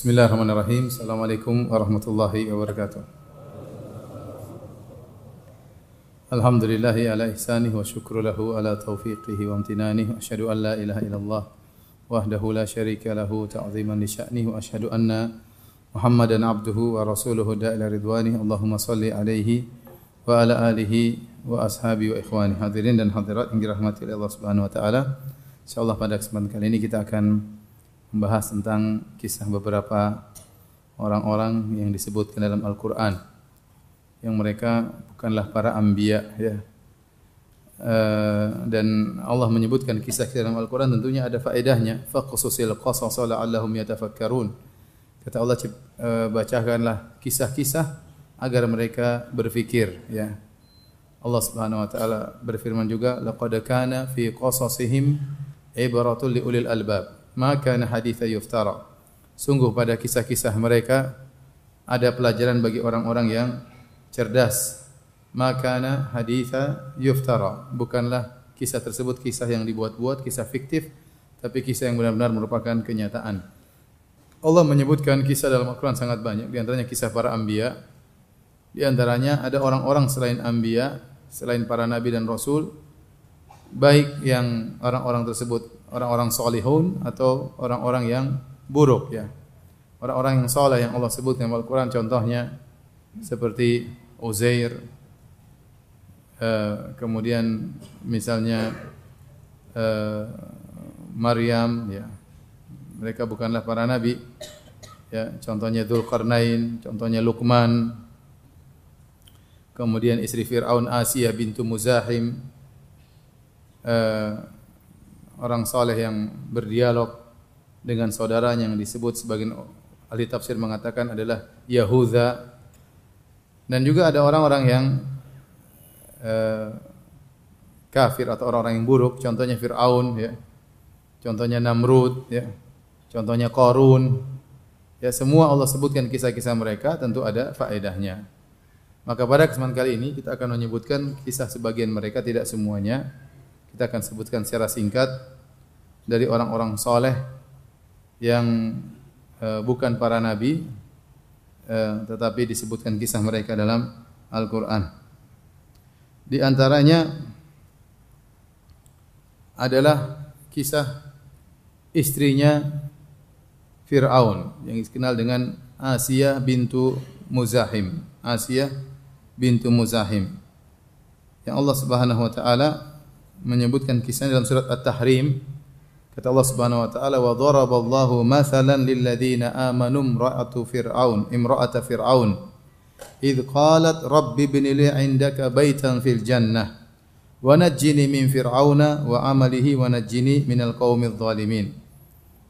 بسم الله الرحمن الرحيم السلام عليكم ورحمة الله وبركاته الحمد لله على إحسانه وشكر له على توفيقه وامتنانه أشهد أن لا إله إلا الله وحده لا شريك له تعظيما لشأنه وأشهد أن محمدا عبده ورسوله دا إلى رضوانه اللهم صل عليه وعلى آله وأصحابه وإخوانه حاضرين dan حاضرات إن رحمة الله سبحانه وتعالى إن شاء الله pada kesempatan kali ini kita akan membahas tentang kisah beberapa orang-orang yang disebutkan dalam Al-Quran. Yang mereka bukanlah para anbiya ya. Uh, dan Allah menyebutkan kisah-kisah dalam Al-Quran tentunya ada faedahnya. Faqsusil qasas la'allahum yatafakkarun. Kata Allah uh, bacakanlah kisah-kisah agar mereka berfikir ya. Allah Subhanahu wa taala berfirman juga laqad kana fi qasasihim ibratul liulil albab maka haditha yuftara. Sungguh pada kisah-kisah mereka ada pelajaran bagi orang-orang yang cerdas. Maka haditha yuftara. Bukanlah kisah tersebut kisah yang dibuat-buat, kisah fiktif, tapi kisah yang benar-benar merupakan kenyataan. Allah menyebutkan kisah dalam Al-Quran sangat banyak, di antaranya kisah para anbiya. Di antaranya ada orang-orang selain anbiya, selain para nabi dan rasul, baik yang orang-orang tersebut orang-orang solihun atau orang-orang yang buruk ya. Orang-orang yang soleh yang Allah sebut dalam Al-Quran contohnya seperti Uzair, uh, kemudian misalnya uh, Maryam ya. Mereka bukanlah para nabi. Ya, contohnya Dzulqarnain, contohnya Luqman. Kemudian istri Firaun Asia bintu Muzahim. Uh, orang soleh yang berdialog dengan saudaranya yang disebut sebagian ahli tafsir mengatakan adalah Yahuda dan juga ada orang-orang yang uh, kafir atau orang-orang yang buruk. Contohnya Fir'aun ya. Contohnya Namrud ya. Contohnya Korun ya semua Allah sebutkan kisah-kisah mereka tentu ada faedahnya. Maka pada kesempatan kali ini kita akan menyebutkan kisah sebagian mereka tidak semuanya kita akan sebutkan secara singkat dari orang-orang soleh yang uh, bukan para nabi, uh, tetapi disebutkan kisah mereka dalam Al-Quran. Di antaranya adalah kisah istrinya Fir'aun yang dikenal dengan Asia bintu Muzahim. Asia bintu Muzahim. Yang Allah Subhanahu wa taala menyebutkan kisahnya dalam surat At-Tahrim. Kata Allah Subhanahu wa taala wa daraballahu mathalan lil ladzina amanu imra'atu fir'aun imra'ata fir'aun id qalat rabbi ibn li 'indaka baitan fil jannah wa najjini min fir'auna wa amalihi wa najjini minal qaumidh dhalimin.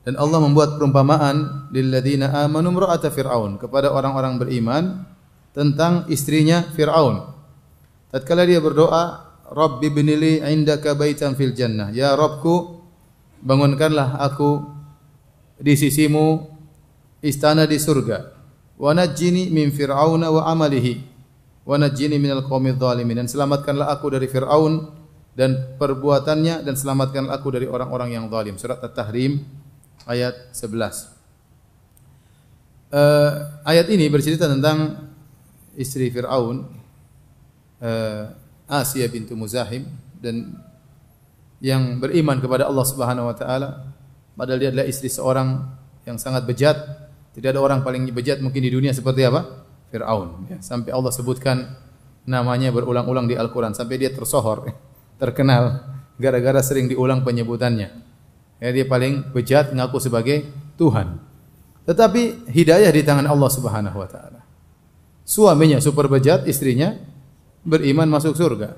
Dan Allah membuat perumpamaan lil ladzina amanu imra'ata fir'aun kepada orang-orang beriman tentang istrinya Fir'aun. Tatkala dia berdoa, Rabbi binili indaka baitan fil jannah. Ya Rabbku, bangunkanlah aku di sisimu istana di surga. Wa najjini min fir'auna wa amalihi. Wa najjini minal qaumidh dhalimin. Dan selamatkanlah aku dari Fir'aun dan perbuatannya dan selamatkanlah aku dari orang-orang yang zalim. Surat At-Tahrim ayat 11. Uh, eh, ayat ini bercerita tentang istri Fir'aun uh, Asia bintu Muzahim dan yang beriman kepada Allah Subhanahu wa taala. Padahal dia adalah istri seorang yang sangat bejat. Tidak ada orang paling bejat mungkin di dunia seperti apa? Firaun. Ya. sampai Allah sebutkan namanya berulang-ulang di Al-Qur'an. Sampai dia tersohor terkenal gara-gara sering diulang penyebutannya. Ya dia paling bejat ngaku sebagai Tuhan. Tetapi hidayah di tangan Allah Subhanahu wa taala. Suaminya super bejat istrinya beriman masuk surga.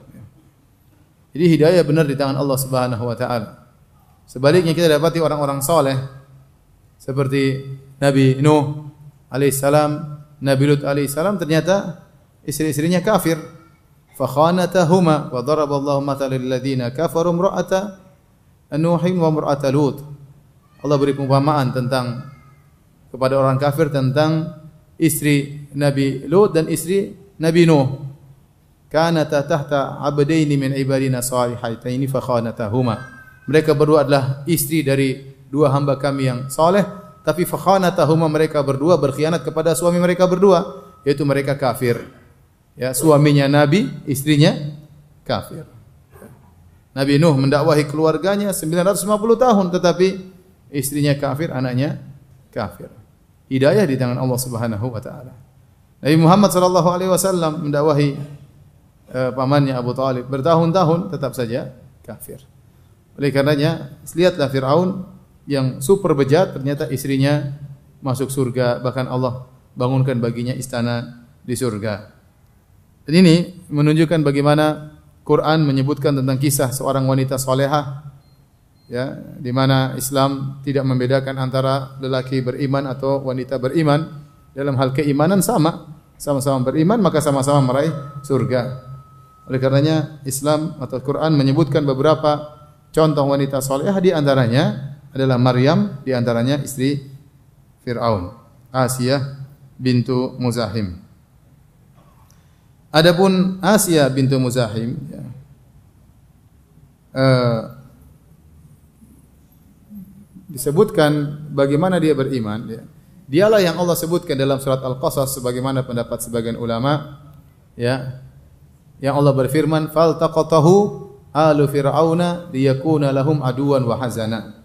Jadi hidayah benar di tangan Allah Subhanahu wa taala. Sebaliknya kita dapati orang-orang soleh seperti Nabi Nuh alaihissalam, Nabi Lut alaihissalam ternyata istri-istrinya kafir. Fakhanatahuma wa daraballahu mathalan lil ladzina kafaru imra'ata Nuhin wa imra'ata Lut. Allah beri perumpamaan tentang kepada orang kafir tentang istri Nabi Lut dan istri Nabi Nuh kanata tahta abdaini min ibadina salihaitaini fa khanatahuma. Mereka berdua adalah istri dari dua hamba kami yang saleh, tapi fakhanatahuma mereka berdua berkhianat kepada suami mereka berdua, yaitu mereka kafir. Ya, suaminya Nabi, istrinya kafir. Nabi Nuh mendakwahi keluarganya 950 tahun tetapi istrinya kafir, anaknya kafir. Hidayah di tangan Allah Subhanahu wa taala. Nabi Muhammad sallallahu alaihi wasallam mendakwahi uh, pamannya Abu Talib. Bertahun-tahun tetap saja kafir. Oleh karenanya, lihatlah Firaun yang super bejat ternyata istrinya masuk surga. Bahkan Allah bangunkan baginya istana di surga. Dan ini menunjukkan bagaimana Quran menyebutkan tentang kisah seorang wanita solehah ya di mana Islam tidak membedakan antara lelaki beriman atau wanita beriman. Dalam hal keimanan sama. Sama-sama beriman maka sama-sama meraih surga oleh karenanya Islam atau Quran menyebutkan beberapa contoh wanita solehah di antaranya adalah Maryam di antaranya istri Fir'aun Asia bintu Muzahim Adapun Asia bintu Muzahim ya, uh, disebutkan bagaimana dia beriman ya. Dialah yang Allah sebutkan dalam surat Al-Qasas sebagaimana pendapat sebagian ulama ya. Yang Allah berfirman faltaqatahu alu fir'auna liyakuna lahum aduwan wa hazana.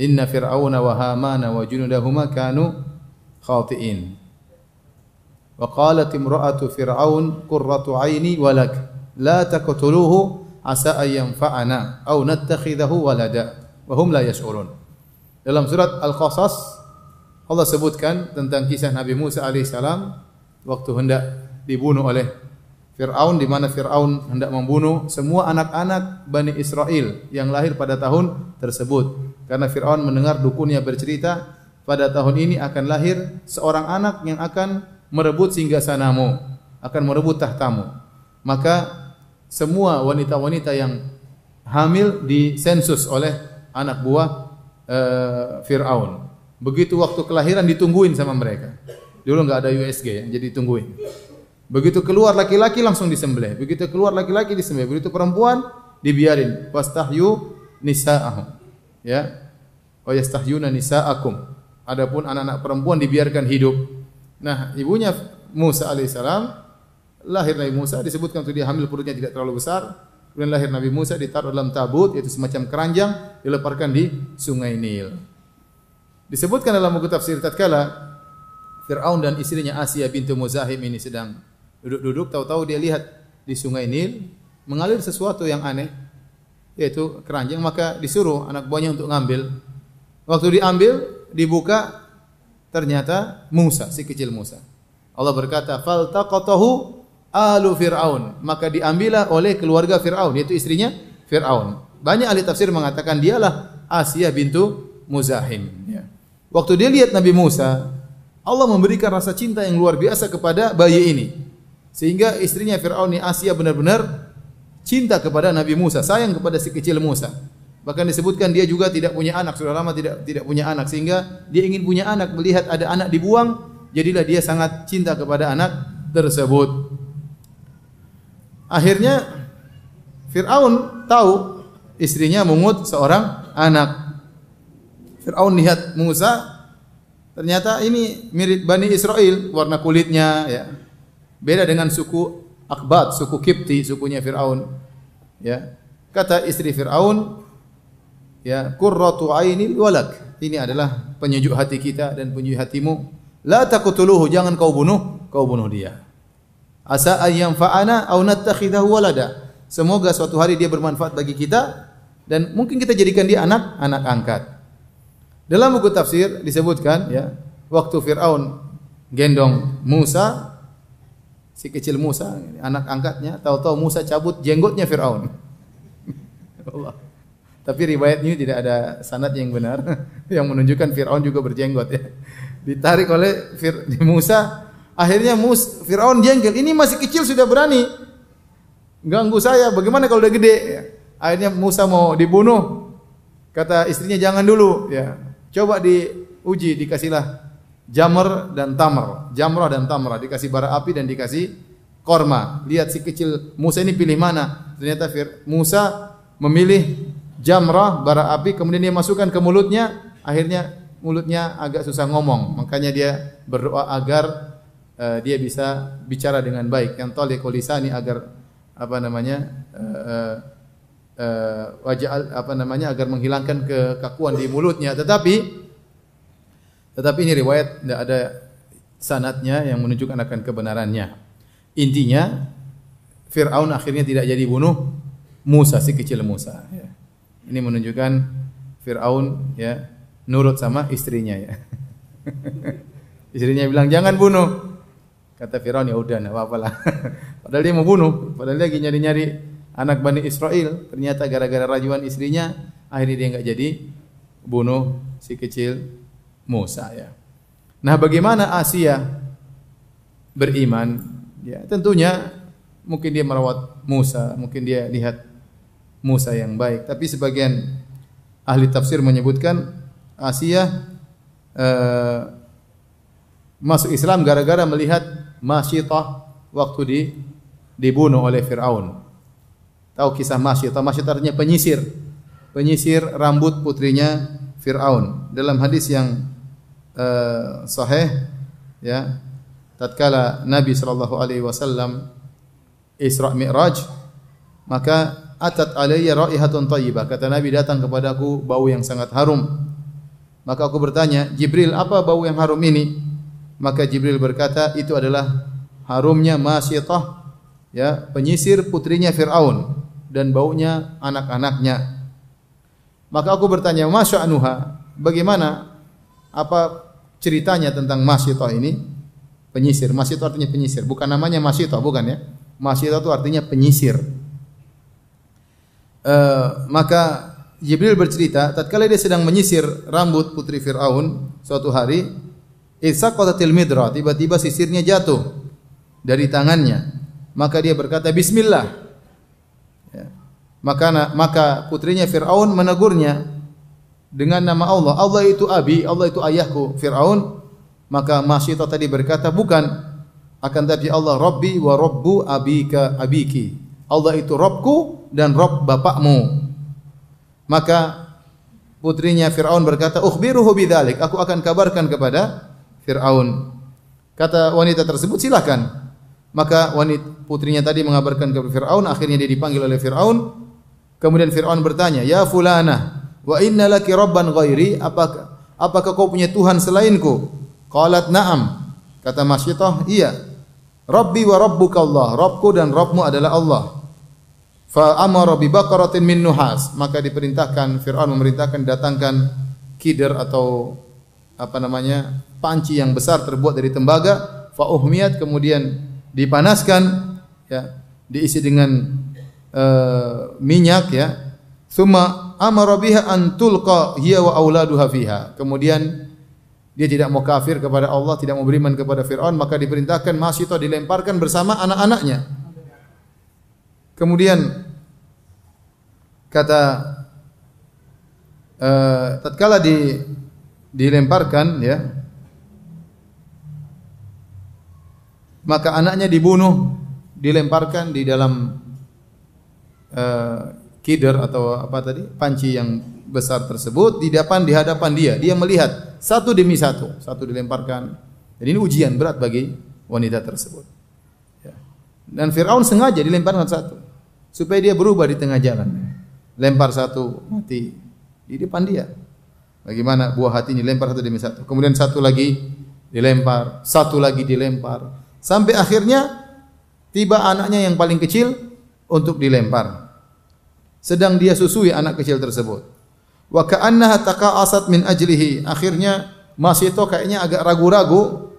Inna fir'auna wa hamana wa junudahuma kanu khati'in. Wa qalat imra'atu fir'aun qurratu 'aini walak la taqtuluhu asa ayyam fa'ana aw nattakhidahu walada wa hum la yash'urun. Dalam surat Al-Qasas Allah sebutkan tentang kisah Nabi Musa alaihissalam waktu hendak dibunuh oleh Fir'aun di mana Fir'aun hendak membunuh semua anak-anak Bani Israel yang lahir pada tahun tersebut. Karena Fir'aun mendengar dukunnya bercerita pada tahun ini akan lahir seorang anak yang akan merebut singgasanamu, akan merebut tahtamu. Maka semua wanita-wanita yang hamil disensus oleh anak buah uh, Fir'aun. Begitu waktu kelahiran ditungguin sama mereka. Dulu nggak ada USG jadi ditungguin. Begitu keluar laki-laki langsung disembelih. Begitu keluar laki-laki disembelih. Begitu perempuan dibiarin. Wastahyu nisa'ahum. Ya. Wa yastahyuna nisa'akum. Adapun anak-anak perempuan dibiarkan hidup. Nah, ibunya Musa alaihissalam lahir Nabi Musa disebutkan untuk dia hamil perutnya tidak terlalu besar. Kemudian lahir Nabi Musa ditaruh dalam tabut yaitu semacam keranjang dileparkan di Sungai Nil. Disebutkan dalam buku tafsir tatkala Firaun dan istrinya Asia bintu Muzahim ini sedang duduk-duduk tahu-tahu dia lihat di Sungai Nil mengalir sesuatu yang aneh yaitu keranjang maka disuruh anak buahnya untuk ngambil. Waktu diambil dibuka ternyata Musa si kecil Musa. Allah berkata faltaqatahu alu Fir'aun. Maka diambillah oleh keluarga Fir'aun, yaitu istrinya Fir'aun. Banyak ahli tafsir mengatakan dialah Asia bintu Muzahim. Ya. Waktu dia lihat Nabi Musa, Allah memberikan rasa cinta yang luar biasa kepada bayi ini. Sehingga istrinya Fir'aun Asia benar-benar cinta kepada Nabi Musa, sayang kepada si kecil Musa. Bahkan disebutkan dia juga tidak punya anak, sudah lama tidak tidak punya anak sehingga dia ingin punya anak, melihat ada anak dibuang, jadilah dia sangat cinta kepada anak tersebut. Akhirnya Fir'aun tahu istrinya mengut seorang anak. Fir'aun lihat Musa, ternyata ini mirip Bani Israel, warna kulitnya ya. Beda dengan suku Akbat, suku Kipti, sukunya Fir'aun. Ya. Kata istri Fir'aun, ya, qurratu aini walak. Ini adalah penyejuk hati kita dan penyejuk hatimu. La taqtuluhu, jangan kau bunuh, kau bunuh dia. Asa ayyam fa'ana au nattakhidahu walada. Semoga suatu hari dia bermanfaat bagi kita dan mungkin kita jadikan dia anak anak angkat. Dalam buku tafsir disebutkan ya, waktu Firaun gendong Musa si kecil Musa, anak angkatnya, tahu-tahu Musa cabut jenggotnya Firaun. Allah. Tapi ini tidak ada sanad yang benar yang menunjukkan Firaun juga berjenggot ya. Ditarik oleh Fir Musa Akhirnya Mus Firaun jengkel, ini masih kecil sudah berani ganggu saya. Bagaimana kalau udah gede? Ya. Akhirnya Musa mau dibunuh. Kata istrinya jangan dulu, ya. Coba diuji, dikasihlah jamr dan tamr. Jamrah dan tamrah dikasih bara api dan dikasih korma. Lihat si kecil Musa ini pilih mana? Ternyata Fir Musa memilih jamrah bara api kemudian dia masukkan ke mulutnya, akhirnya mulutnya agak susah ngomong, makanya dia berdoa agar uh, dia bisa bicara dengan baik. Yang taliqul lisani agar apa namanya? Uh, uh, wajah apa namanya agar menghilangkan kekakuan di mulutnya. Tetapi tetapi ini riwayat tidak ada sanatnya yang menunjukkan akan kebenarannya. Intinya Fir'aun akhirnya tidak jadi bunuh Musa si kecil Musa. Ya. Ini menunjukkan Fir'aun ya nurut sama istrinya ya. istrinya bilang jangan bunuh. Kata Firaun ya udah enggak apa-apa lah. padahal dia mau bunuh, padahal dia lagi nyari-nyari anak Bani Israel. Ternyata gara-gara rajuan istrinya akhirnya dia enggak jadi bunuh si kecil Musa ya. Nah, bagaimana Asia beriman? Ya, tentunya mungkin dia merawat Musa, mungkin dia lihat Musa yang baik, tapi sebagian ahli tafsir menyebutkan Asia uh, masuk Islam gara-gara melihat Masyitah waktu di dibunuh oleh Firaun. Tahu kisah Masyitah? Masyitah artinya penyisir. Penyisir rambut putrinya Firaun. Dalam hadis yang uh, sahih ya, tatkala Nabi sallallahu alaihi wasallam Isra Mi'raj maka atat alayya raihatun thayyibah kata Nabi datang kepadaku bau yang sangat harum maka aku bertanya, Jibril, apa bau yang harum ini? Maka Jibril berkata, itu adalah harumnya Masyitah, ya, penyisir putrinya Firaun dan baunya anak-anaknya. Maka aku bertanya, Masya Anuha, bagaimana apa ceritanya tentang Masyitah ini? Penyisir. Masyitah artinya penyisir. Bukan namanya Masyitah, bukan ya. Masyitah itu artinya penyisir. Uh, maka Jibril bercerita, tatkala dia sedang menyisir rambut putri Firaun suatu hari, isaqatatil midra, tiba-tiba sisirnya jatuh dari tangannya. Maka dia berkata bismillah. Ya. Maka maka putrinya Firaun menegurnya dengan nama Allah. Allah itu abi, Allah itu ayahku. Firaun maka Masyitah tadi berkata bukan akan tapi Allah Rabbi wa Rabbu abika abiki. Allah itu Robku dan Rob bapakmu. Maka putrinya Firaun berkata, "Ukhbiruhu bidzalik." Aku akan kabarkan kepada Firaun. Kata wanita tersebut, "Silakan." Maka wanita putrinya tadi mengabarkan kepada Firaun, akhirnya dia dipanggil oleh Firaun. Kemudian Firaun bertanya, "Ya fulana, wa inna laki rabban ghairi?" Apakah apakah kau punya Tuhan selainku? Qalat, "Na'am." Kata Masyitah, "Iya." Rabbi wa rabbuka Allah. Rabbku dan Rabbmu adalah Allah. Fa amara bi baqaratin min nuhas, maka diperintahkan Firaun memerintahkan datangkan kider atau apa namanya? panci yang besar terbuat dari tembaga, fa uhmiyat kemudian dipanaskan ya, diisi dengan uh, minyak ya. Tsumma amara biha an tulqa hiya wa auladuha fiha. Kemudian dia tidak mau kafir kepada Allah, tidak mau beriman kepada Firaun, maka diperintahkan Masyito dilemparkan bersama anak-anaknya. Kemudian kata uh, tatkala di dilemparkan ya maka anaknya dibunuh dilemparkan di dalam uh, kider atau apa tadi panci yang besar tersebut di depan di hadapan dia dia melihat satu demi satu satu dilemparkan jadi ini ujian berat bagi wanita tersebut ya. dan Fir'aun sengaja dilemparkan satu supaya dia berubah di tengah jalan lempar satu mati di depan dia. Bagaimana buah hatinya lempar satu demi satu. Kemudian satu lagi dilempar, satu lagi dilempar. Sampai akhirnya tiba anaknya yang paling kecil untuk dilempar. Sedang dia susui anak kecil tersebut. Wa ka'annaha taqa'asat min ajlihi. Akhirnya masih itu kayaknya agak ragu-ragu,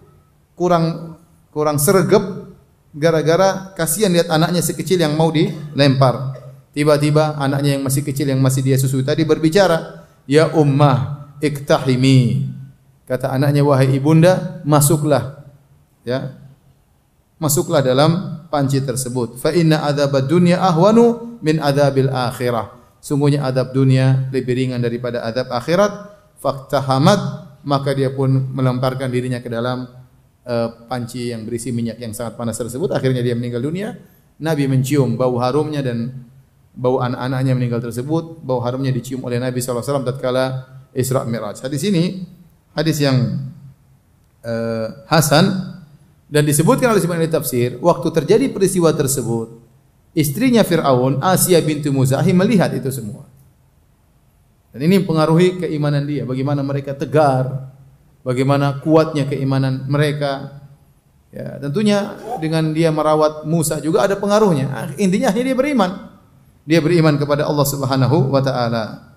kurang kurang sergap gara-gara kasihan lihat anaknya sekecil yang mau dilempar. Tiba-tiba anaknya yang masih kecil yang masih dia susui tadi berbicara, "Ya ummah, iktahimi." Kata anaknya, "Wahai ibunda, masuklah." Ya. Masuklah dalam panci tersebut. Fa inna adzabad dunya ahwanu min adzabil akhirah. Sungguhnya adab dunia lebih ringan daripada adab akhirat. Faktahamat maka dia pun melemparkan dirinya ke dalam uh, panci yang berisi minyak yang sangat panas tersebut. Akhirnya dia meninggal dunia. Nabi mencium bau harumnya dan bau anak-anaknya meninggal tersebut, bau harumnya dicium oleh Nabi SAW tatkala Isra Mi'raj. Hadis ini hadis yang uh, hasan dan disebutkan oleh sebagian tafsir, waktu terjadi peristiwa tersebut, istrinya Fir'aun, Asia bintu Muzahim melihat itu semua. Dan ini mempengaruhi keimanan dia, bagaimana mereka tegar, bagaimana kuatnya keimanan mereka. Ya, tentunya dengan dia merawat Musa juga ada pengaruhnya. Intinya akhirnya dia beriman. Dia beriman kepada Allah Subhanahu wa taala.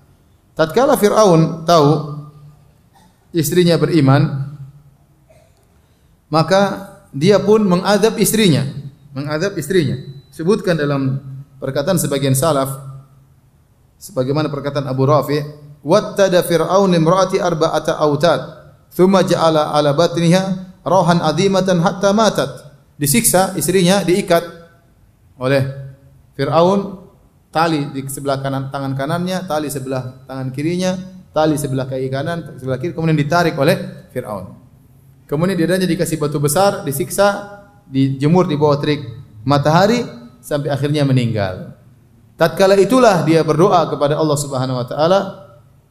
Tatkala Firaun tahu istrinya beriman, maka dia pun mengadab istrinya, mengadab istrinya. Sebutkan dalam perkataan sebagian salaf sebagaimana perkataan Abu Rafi, "Wattada Fir'aun imraati arba'ata autad, thumma ja'ala 'ala batniha rohan adimatan hatta matat." Disiksa istrinya diikat oleh Fir'aun tali di sebelah kanan tangan kanannya, tali sebelah tangan kirinya, tali sebelah kaki kanan, sebelah kiri kemudian ditarik oleh Firaun. Kemudian dadanya dikasih batu besar, disiksa, dijemur di bawah terik matahari sampai akhirnya meninggal. Tatkala itulah dia berdoa kepada Allah Subhanahu wa taala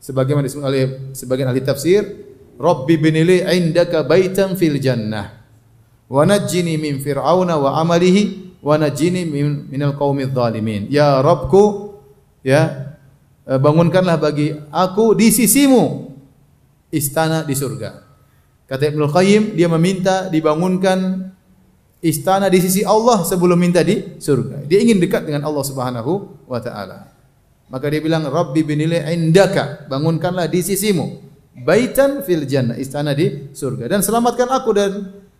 sebagaimana disebut oleh sebagian ahli tafsir, Rabbi binili indaka baitan fil jannah wa najjini min fir'auna wa amalihi wa najjini min minal qaumidz zalimin. Ya Rabbku, ya bangunkanlah bagi aku di sisimu istana di surga. Kata Ibnu Qayyim, dia meminta dibangunkan istana di sisi Allah sebelum minta di surga. Dia ingin dekat dengan Allah Subhanahu wa taala. Maka dia bilang, "Rabbi binili indaka." Bangunkanlah di sisimu baitan fil jannah, istana di surga dan selamatkan aku dan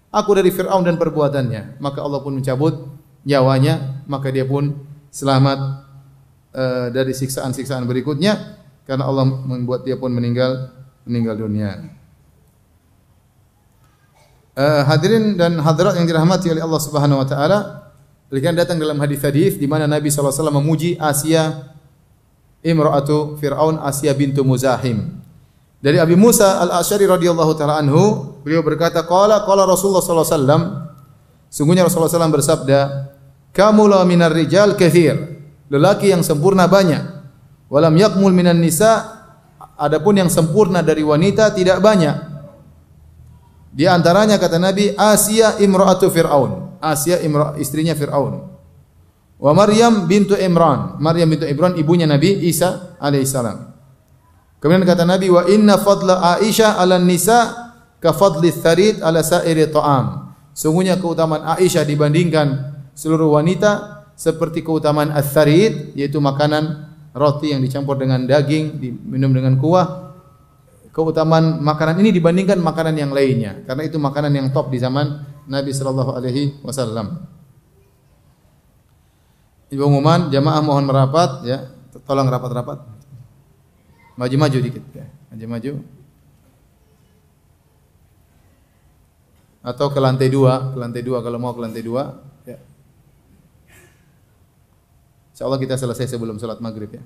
aku dari Firaun dan perbuatannya. Maka Allah pun mencabut nyawanya, maka dia pun selamat uh, dari siksaan-siksaan berikutnya karena Allah membuat dia pun meninggal meninggal dunia. Uh, hadirin dan hadirat yang dirahmati oleh Allah Subhanahu wa taala, berikan datang dalam hadis-hadis di mana Nabi wasallam memuji Asia imra'atu Fir'aun Asia bintu Muzahim. Dari Abi Musa Al-Asy'ari radhiyallahu taala anhu, beliau berkata, qala qala Rasulullah sallallahu alaihi wasallam, sungguhnya Rasulullah SAW bersabda, "Kamula minar rijal kathir." Lelaki yang sempurna banyak. Walam yakmul minan nisa, adapun yang sempurna dari wanita tidak banyak. Di antaranya kata Nabi Asia imra'atu Fir'aun. Asia imra istrinya Fir'aun. Wa Maryam bintu Imran. Maryam bintu Imran ibunya Nabi Isa alaihissalam. Kemudian kata Nabi wa inna fadla Aisyah 'ala nisa ka fadli tharid 'ala sa'iri ta'am. Sungguhnya keutamaan Aisyah dibandingkan seluruh wanita seperti keutamaan ats-tharid yaitu makanan roti yang dicampur dengan daging, diminum dengan kuah keutamaan makanan ini dibandingkan makanan yang lainnya karena itu makanan yang top di zaman Nabi sallallahu alaihi wasallam. Ibu umuman jamaah mohon merapat ya, tolong rapat-rapat. Maju-maju dikit ya. Maju-maju. Atau ke lantai dua, ke lantai dua kalau mau ke lantai dua. Ya. Insyaallah kita selesai sebelum sholat maghrib ya.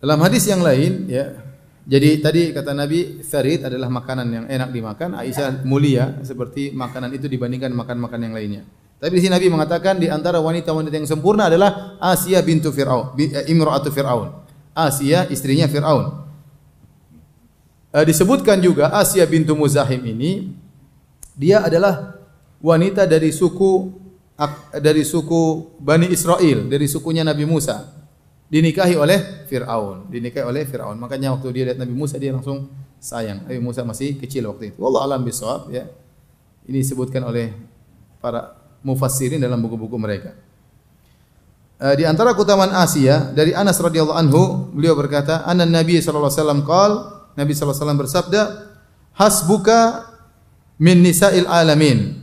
Dalam hadis yang lain ya. Jadi tadi kata Nabi sarid adalah makanan yang enak dimakan, Aisyah mulia seperti makanan itu dibandingkan makan-makan yang lainnya. Tapi di sini Nabi mengatakan di antara wanita-wanita yang sempurna adalah Asia bintu Fir'aun, eh, imra'atu Fir'aun. Asia istrinya Fir'aun. E, disebutkan juga Asia bintu Muzahim ini dia adalah wanita dari suku dari suku Bani Israel, dari sukunya Nabi Musa dinikahi oleh Fir'aun. Dinikahi oleh Fir'aun. Makanya waktu dia lihat Nabi Musa dia langsung sayang. Nabi Musa masih kecil waktu itu. Wallah alam bisawab ya. Ini disebutkan oleh para mufassirin dalam buku-buku mereka. Uh, di antara keutamaan Asia dari Anas radhiyallahu anhu beliau berkata, "Anna Nabi sallallahu alaihi wasallam qaal" Nabi sallallahu alaihi wasallam bersabda, "Hasbuka min nisa'il alamin.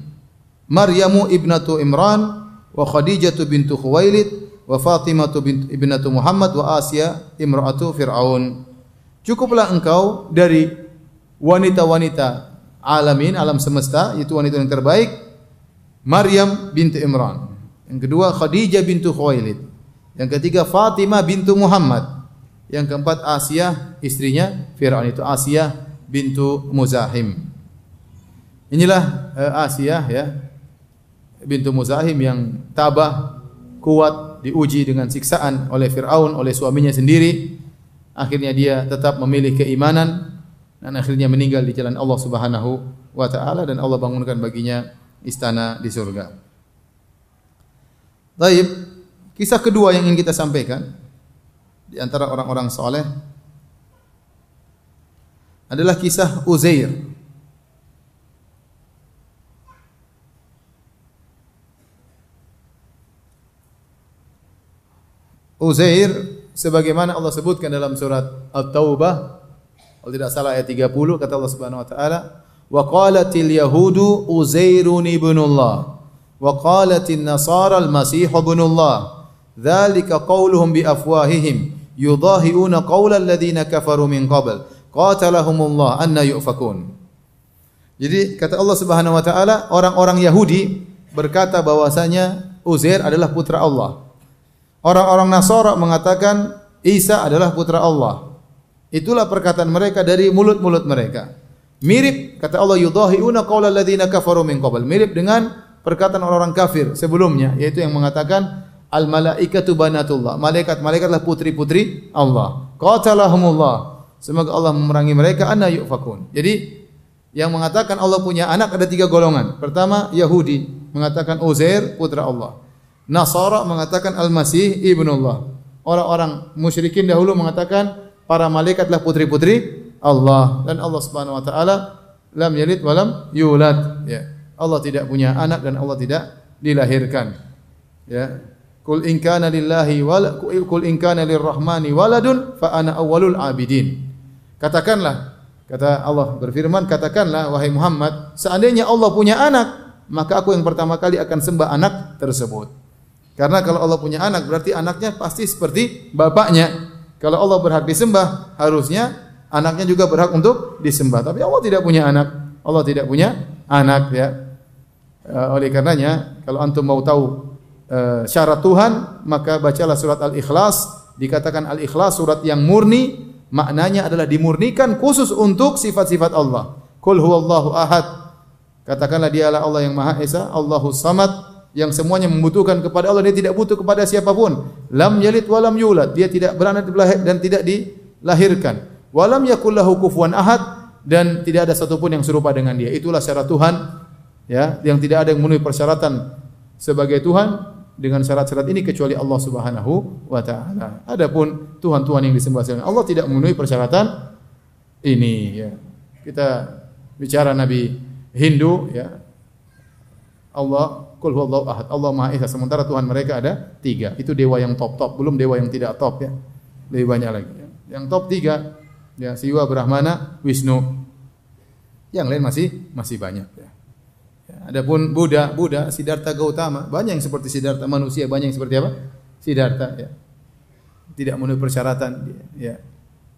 Maryamu ibnatu Imran wa Khadijatu bintu Khuwailid wa Fatimah ibnatu Muhammad wa Asia imra'atu Fir'aun. Cukuplah engkau dari wanita-wanita alamin, alam semesta, itu wanita yang terbaik, Maryam binti Imran. Yang kedua Khadijah bintu Khuwailid. Yang ketiga Fatimah bintu Muhammad. Yang keempat Asia istrinya Fir'aun itu Asia bintu Muzahim. Inilah uh, Asia ya bintu Muzahim yang tabah, kuat, diuji dengan siksaan oleh Firaun, oleh suaminya sendiri. Akhirnya dia tetap memilih keimanan dan akhirnya meninggal di jalan Allah Subhanahu wa taala dan Allah bangunkan baginya istana di surga. Baik, kisah kedua yang ingin kita sampaikan di antara orang-orang soleh adalah kisah Uzair. Uzair sebagaimana Allah sebutkan dalam surat At-Taubah kalau tidak salah ayat 30 kata Allah Subhanahu wa taala wa qalatil yahudu Uzairun ibnullah wa qalatin nasara al-masih ibnullah dzalika qauluhum bi afwahihim yudahiuna qaulal ladzina kafaru min qabl qatalahumullah anna yufakun. Jadi kata Allah Subhanahu wa taala orang-orang Yahudi berkata bahwasanya Uzair adalah putra Allah Orang-orang Nasara mengatakan Isa adalah putra Allah. Itulah perkataan mereka dari mulut-mulut mereka. Mirip kata Allah yudahiuna qaulal ladzina kafaru min qabl. Mirip dengan perkataan orang-orang kafir sebelumnya yaitu yang mengatakan al malaikatu banatullah. Malaikat-malaikatlah putri-putri Allah. Qatalahumullah. Semoga Allah memerangi mereka anna yufakun. Jadi yang mengatakan Allah punya anak ada tiga golongan. Pertama Yahudi mengatakan Uzair putra Allah. Nasara mengatakan Al-Masih ibnullah. Orang-orang musyrikin dahulu mengatakan para malaikatlah putri-putri Allah dan Allah Subhanahu wa taala lam yalid wa lam yulad ya. Allah tidak punya anak dan Allah tidak dilahirkan. Ya. Kul in kana lillahi wal kul in kana lirrahmani waladun fa ana awwalul abidin. Katakanlah kata Allah berfirman katakanlah wahai Muhammad seandainya Allah punya anak maka aku yang pertama kali akan sembah anak tersebut. Karena kalau Allah punya anak berarti anaknya pasti seperti bapaknya. Kalau Allah berhak disembah, harusnya anaknya juga berhak untuk disembah. Tapi Allah tidak punya anak. Allah tidak punya anak ya. Uh, oleh karenanya kalau antum mau tahu uh, syarat Tuhan, maka bacalah surat Al-Ikhlas. Dikatakan Al-Ikhlas surat yang murni, maknanya adalah dimurnikan khusus untuk sifat-sifat Allah. Qul huwallahu ahad. Katakanlah dialah Allah yang Maha Esa, Allahu Samad, yang semuanya membutuhkan kepada Allah, dia tidak butuh kepada siapa pun. Lam yalid walam yulad, dia tidak beranak dan tidak dilahirkan. Walam yakul lahu kufuwan ahad dan tidak ada satupun yang serupa dengan dia. Itulah syarat Tuhan ya, yang tidak ada yang memenuhi persyaratan sebagai Tuhan dengan syarat-syarat ini kecuali Allah Subhanahu wa taala. Adapun Tuhan-tuhan yang disembah selain Allah tidak memenuhi persyaratan ini ya. Kita bicara Nabi Hindu ya. Allah Kul huwallahu ahad. Allah Maha Esa. Sementara Tuhan mereka ada tiga. Itu dewa yang top-top. Belum dewa yang tidak top ya. Lebih banyak lagi. Ya. Yang top tiga. Ya, Siwa, Brahmana, Wisnu. Yang lain masih masih banyak ya. ya. Adapun Buddha, Buddha, Siddhartha Gautama, banyak yang seperti Siddhartha manusia, banyak yang seperti apa? Siddhartha ya. Tidak memenuhi persyaratan ya.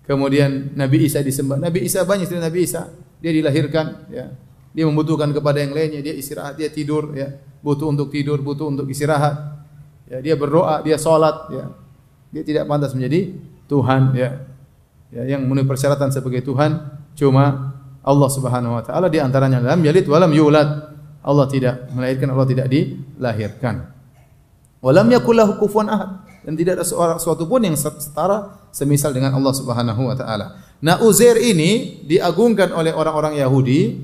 Kemudian Nabi Isa disembah. Nabi Isa banyak seperti Nabi Isa. Dia dilahirkan ya. Dia membutuhkan kepada yang lainnya, dia istirahat, dia tidur ya butuh untuk tidur, butuh untuk istirahat. Ya, dia berdoa, dia sholat, ya. Dia tidak pantas menjadi Tuhan, ya. Ya, yang memenuhi persyaratan sebagai Tuhan cuma Allah Subhanahu wa taala di antaranya dalam yalid walam yulad. Allah tidak melahirkan, Allah tidak dilahirkan. Walam yakul lahu kufuwan ahad dan tidak ada seorang suatu pun yang setara semisal dengan Allah Subhanahu wa taala. Nah, Uzair ini diagungkan oleh orang-orang Yahudi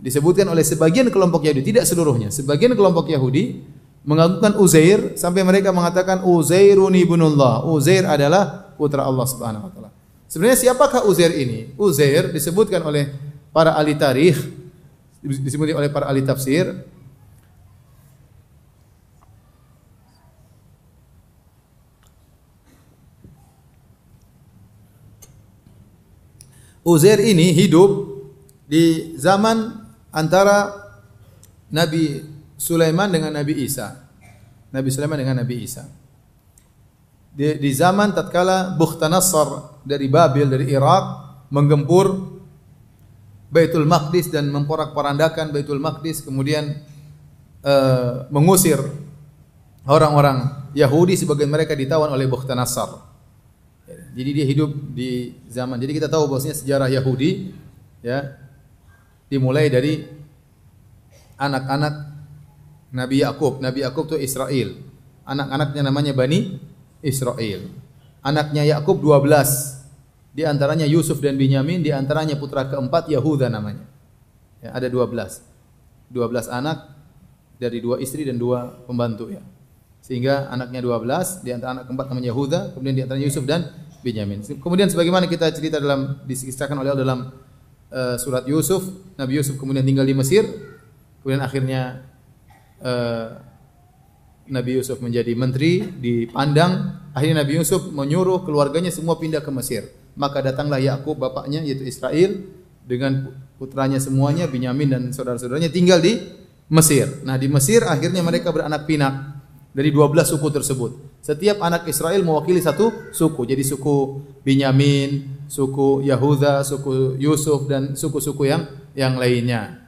Disebutkan oleh sebagian kelompok Yahudi, tidak seluruhnya. Sebagian kelompok Yahudi mengagungkan Uzair sampai mereka mengatakan Uzairun ibnullah. Uzair adalah putra Allah Subhanahu wa taala. Sebenarnya siapakah Uzair ini? Uzair disebutkan oleh para ahli tarikh, disebutkan oleh para ahli tafsir Uzair ini hidup di zaman antara Nabi Sulaiman dengan Nabi Isa. Nabi Sulaiman dengan Nabi Isa. Di, di zaman tatkala Bukhtanasar dari Babil dari Irak menggempur Baitul Maqdis dan memporak-porandakan Baitul Maqdis kemudian uh, mengusir orang-orang Yahudi sebagian mereka ditawan oleh Bukhtanasar. Jadi dia hidup di zaman. Jadi kita tahu bahwasanya sejarah Yahudi ya dimulai dari anak-anak Nabi Yakub. Nabi Yakub itu Israel. anak-anaknya namanya Bani Israel. Anaknya Yakub 12. Di antaranya Yusuf dan Binyamin, di antaranya putra keempat Yahuda namanya. Ya, ada 12. 12 anak dari dua istri dan dua pembantu ya. Sehingga anaknya 12, di antara anak keempat namanya Yahuda, kemudian di antaranya Yusuf dan Binyamin. Kemudian sebagaimana kita cerita dalam diceritakan oleh Allah dalam uh, surat Yusuf, Nabi Yusuf kemudian tinggal di Mesir, kemudian akhirnya uh, Nabi Yusuf menjadi menteri dipandang, akhirnya Nabi Yusuf menyuruh keluarganya semua pindah ke Mesir. Maka datanglah Yakub bapaknya yaitu Israel dengan putranya semuanya Binyamin dan saudara-saudaranya tinggal di Mesir. Nah, di Mesir akhirnya mereka beranak pinak dari 12 suku tersebut. Setiap anak Israel mewakili satu suku. Jadi suku Binyamin, suku Yahuda, suku Yusuf dan suku-suku yang yang lainnya.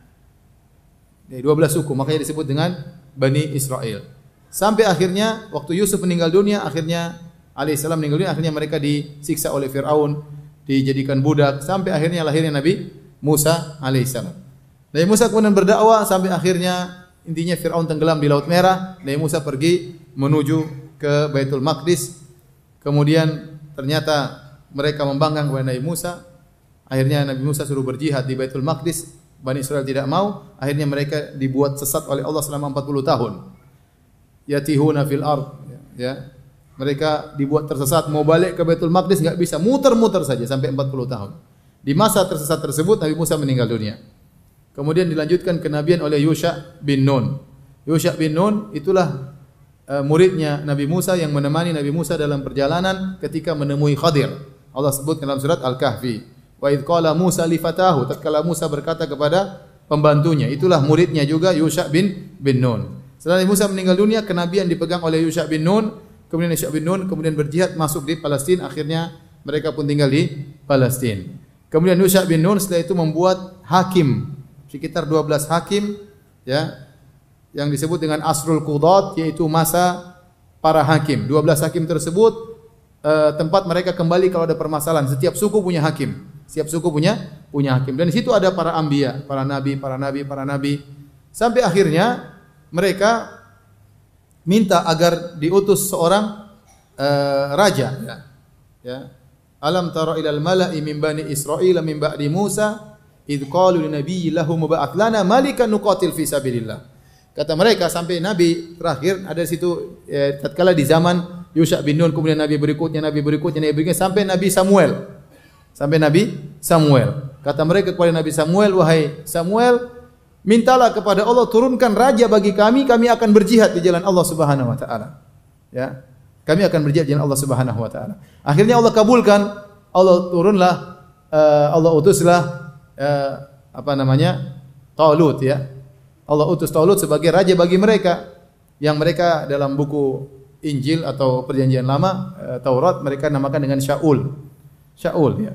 Jadi 12 suku, makanya disebut dengan Bani Israel. Sampai akhirnya waktu Yusuf meninggal dunia, akhirnya alaihissalam meninggal dunia, akhirnya mereka disiksa oleh Firaun, dijadikan budak sampai akhirnya lahirnya Nabi Musa alaihissalam. Nabi Musa kemudian berdakwah sampai akhirnya Intinya Fir'aun tenggelam di Laut Merah, Nabi Musa pergi menuju ke Baitul Maqdis. Kemudian ternyata mereka membanggang kepada Nabi Musa. Akhirnya Nabi Musa suruh berjihad di Baitul Maqdis. Bani Israel tidak mau, akhirnya mereka dibuat sesat oleh Allah selama 40 tahun. Yatihuna fil ard, ya. Mereka dibuat tersesat, mau balik ke Baitul Maqdis enggak bisa, muter-muter saja sampai 40 tahun. Di masa tersesat tersebut Nabi Musa meninggal dunia. Kemudian dilanjutkan kenabian oleh Yusha bin Nun. Yusha bin Nun itulah uh, muridnya Nabi Musa yang menemani Nabi Musa dalam perjalanan ketika menemui Khadir. Allah sebut dalam surat Al-Kahfi. Wa idh qala Musa li fatahu tatkala Musa berkata kepada pembantunya, itulah muridnya juga Yusha bin bin Nun. Setelah Musa meninggal dunia, kenabian dipegang oleh Yusha bin Nun, kemudian Yusha bin Nun kemudian berjihad masuk di Palestina, akhirnya mereka pun tinggal di Palestina. Kemudian Yusha bin Nun setelah itu membuat hakim sekitar 12 hakim ya yang disebut dengan asrul qudat yaitu masa para hakim. 12 hakim tersebut eh, tempat mereka kembali kalau ada permasalahan. Setiap suku punya hakim. Setiap suku punya punya hakim. Dan di situ ada para ambia, para nabi, para nabi, para nabi. Sampai akhirnya mereka minta agar diutus seorang uh, raja ya. ya. Alam tara ilal mala'i min bani Israil min ba'di Musa id qalu li nabiyyi lahum ba'ath lana malikan nuqatil fi sabilillah. Kata mereka sampai nabi terakhir ada situ eh, tatkala di zaman Yusha bin Nun kemudian nabi berikutnya nabi berikutnya nabi berikutnya sampai nabi Samuel. Sampai nabi Samuel. Kata mereka kepada nabi Samuel, wahai Samuel, mintalah kepada Allah turunkan raja bagi kami, kami akan berjihad di jalan Allah Subhanahu wa taala. Ya. Kami akan berjihad di jalan Allah Subhanahu wa taala. Akhirnya Allah kabulkan, Allah turunlah uh, Allah utuslah eh, apa namanya? Talut ya. Allah utus Talut sebagai raja bagi mereka yang mereka dalam buku Injil atau Perjanjian Lama eh, Taurat mereka namakan dengan Shaul. Shaul ya.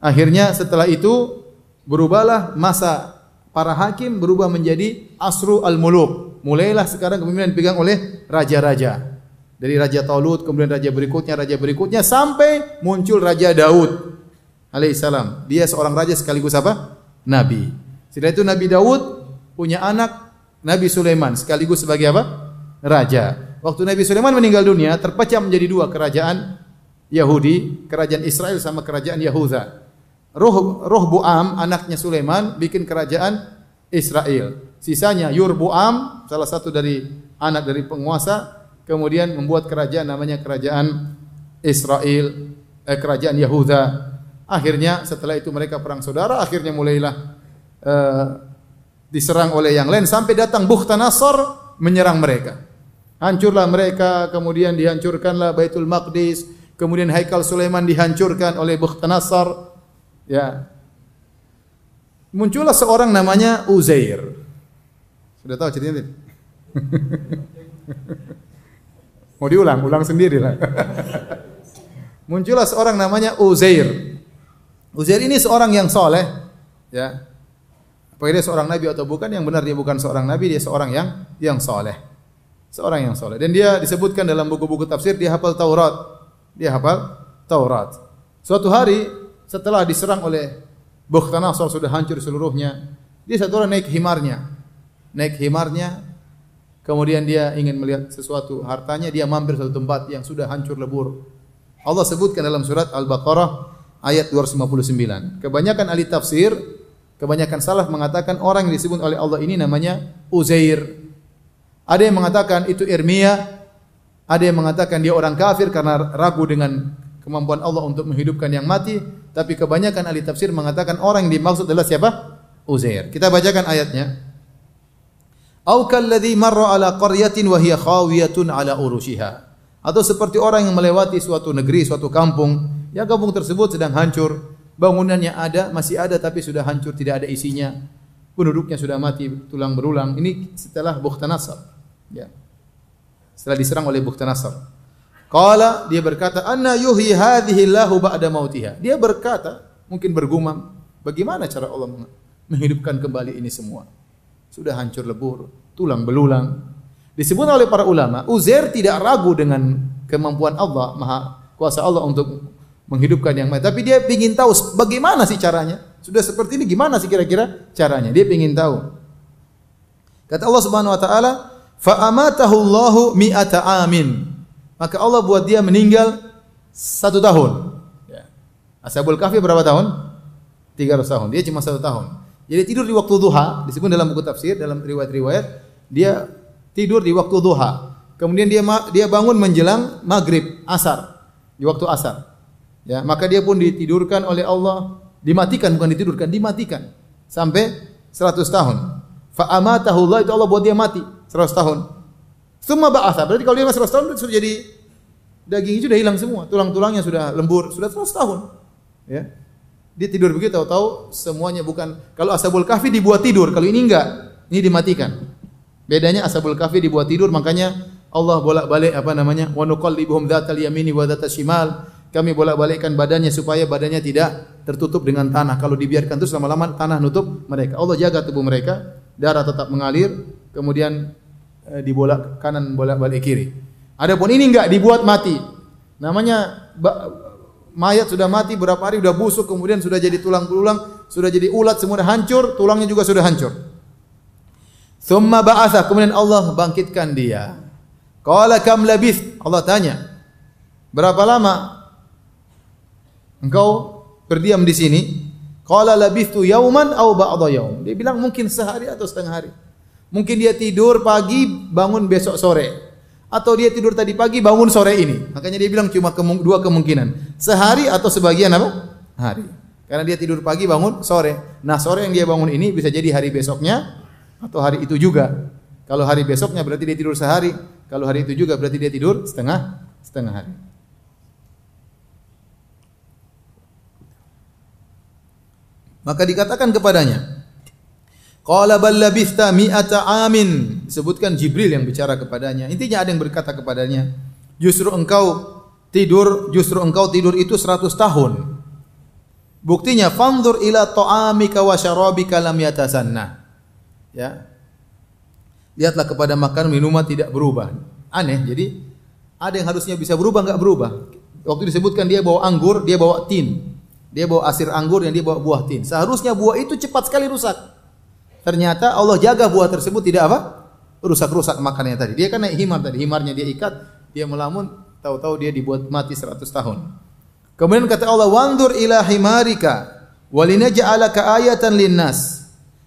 Akhirnya setelah itu berubahlah masa para hakim berubah menjadi asru al-muluk. Mulailah sekarang kepemimpinan dipegang oleh raja-raja. Dari raja Talut, kemudian raja berikutnya, raja berikutnya sampai muncul raja Daud alaihissalam. Dia seorang raja sekaligus apa? Nabi. Setelah itu Nabi Daud punya anak Nabi Sulaiman sekaligus sebagai apa? Raja. Waktu Nabi Sulaiman meninggal dunia, terpecah menjadi dua kerajaan Yahudi, kerajaan Israel sama kerajaan Yahuda. Roh Roh Buam anaknya Sulaiman bikin kerajaan Israel. Sisanya Yurbuam salah satu dari anak dari penguasa kemudian membuat kerajaan namanya kerajaan Israel eh, kerajaan Yahuda Akhirnya setelah itu mereka perang saudara, akhirnya mulailah uh, diserang oleh yang lain sampai datang Bukhtanasar menyerang mereka. Hancurlah mereka, kemudian dihancurkanlah Baitul Maqdis, kemudian Haikal Sulaiman dihancurkan oleh Bukhtanasar. Ya. Muncullah seorang namanya Uzair. Sudah tahu ceritanya? Mau diulang, ulang sendiri lah. Muncullah seorang namanya Uzair. Uzair ini seorang yang soleh, ya. Apakah dia seorang nabi atau bukan? Yang benar dia bukan seorang nabi, dia seorang yang yang soleh. Seorang yang soleh. Dan dia disebutkan dalam buku-buku tafsir dia hafal Taurat. Dia hafal Taurat. Suatu hari setelah diserang oleh Bukhtanasar sudah hancur seluruhnya, dia satu orang naik himarnya. Naik himarnya kemudian dia ingin melihat sesuatu hartanya, dia mampir satu tempat yang sudah hancur lebur. Allah sebutkan dalam surat Al-Baqarah ayat 259. Kebanyakan ahli tafsir, kebanyakan salaf mengatakan orang yang disebut oleh Allah ini namanya Uzair. Ada yang mengatakan itu Irmia, ada yang mengatakan dia orang kafir karena ragu dengan kemampuan Allah untuk menghidupkan yang mati, tapi kebanyakan ahli tafsir mengatakan orang yang dimaksud adalah siapa? Uzair. Kita bacakan ayatnya. Au kalladzi marra ala qaryatin wa hiya khawiyatun ala urushiha. Atau seperti orang yang melewati suatu negeri, suatu kampung, yang kampung tersebut sedang hancur, bangunannya ada, masih ada tapi sudah hancur, tidak ada isinya. Penduduknya sudah mati tulang berulang. Ini setelah Bukhtanasar. Ya. Setelah diserang oleh Bukhtanasar. Qala dia berkata, "Anna yuhyi hadhihi Allahu ba'da mautiha." Dia berkata, mungkin bergumam, bagaimana cara Allah menghidupkan kembali ini semua? Sudah hancur lebur, tulang belulang, Disebut oleh para ulama, Uzair tidak ragu dengan kemampuan Allah, maha kuasa Allah untuk menghidupkan yang mati. Tapi dia ingin tahu bagaimana sih caranya. Sudah seperti ini gimana sih kira-kira caranya? Dia ingin tahu. Kata Allah Subhanahu wa taala, "Fa amatahu Allahu amin." Maka Allah buat dia meninggal satu tahun. Ya. Ashabul Kahfi berapa tahun? 300 tahun. Dia cuma satu tahun. Jadi tidur di waktu duha, disebut dalam buku tafsir, dalam riwayat-riwayat, dia tidur di waktu duha. Kemudian dia dia bangun menjelang maghrib, asar, di waktu asar. Ya, maka dia pun ditidurkan oleh Allah, dimatikan bukan ditidurkan, dimatikan sampai 100 tahun. Fa amatahu Allah itu Allah buat dia mati 100 tahun. Semua ba'atha. Berarti kalau dia masih 100 tahun sudah jadi daging itu sudah hilang semua, tulang-tulangnya sudah lembur, sudah 100 tahun. Ya. Dia tidur begitu tahu-tahu semuanya bukan kalau Ashabul Kahfi dibuat tidur, kalau ini enggak, ini dimatikan. Bedanya ashabul kahfi dibuat tidur makanya Allah bolak-balik apa namanya? Wa nuqallibuhum dzatal yamini wa dzatal shimal. Kami bolak-balikkan badannya supaya badannya tidak tertutup dengan tanah. Kalau dibiarkan terus lama-lama tanah nutup mereka. Allah jaga tubuh mereka, darah tetap mengalir, kemudian e, dibolak kanan bolak-balik kiri. Adapun ini enggak dibuat mati. Namanya mayat sudah mati berapa hari sudah busuk kemudian sudah jadi tulang belulang, sudah jadi ulat semua hancur, tulangnya juga sudah hancur. Thumma ba'atha, kemudian Allah bangkitkan dia. Qala kam labith? Allah tanya. Berapa lama engkau berdiam di sini? Qala labithtu yauman aw ba'dha yaum. Dia bilang mungkin sehari atau setengah hari. Mungkin dia tidur pagi, bangun besok sore. Atau dia tidur tadi pagi, bangun sore ini. Makanya dia bilang cuma dua kemungkinan. Sehari atau sebagian apa? Hari. Karena dia tidur pagi, bangun sore. Nah, sore yang dia bangun ini bisa jadi hari besoknya atau hari itu juga. Kalau hari besoknya berarti dia tidur sehari, kalau hari itu juga berarti dia tidur setengah setengah hari. Maka dikatakan kepadanya, Qala bal labithta mi'ata amin. Disebutkan Jibril yang bicara kepadanya. Intinya ada yang berkata kepadanya, justru engkau tidur, justru engkau tidur itu 100 tahun. Buktinya fanzur ila ta'amika wa syarabika lam yatasanna ya lihatlah kepada makan minuman tidak berubah aneh jadi ada yang harusnya bisa berubah nggak berubah waktu disebutkan dia bawa anggur dia bawa tin dia bawa asir anggur yang dia bawa buah tin seharusnya buah itu cepat sekali rusak ternyata Allah jaga buah tersebut tidak apa rusak-rusak makannya tadi dia kan naik himar tadi himarnya dia ikat dia melamun tahu-tahu dia dibuat mati 100 tahun kemudian kata Allah wandur ila himarika walinaj'alaka ayatan linnas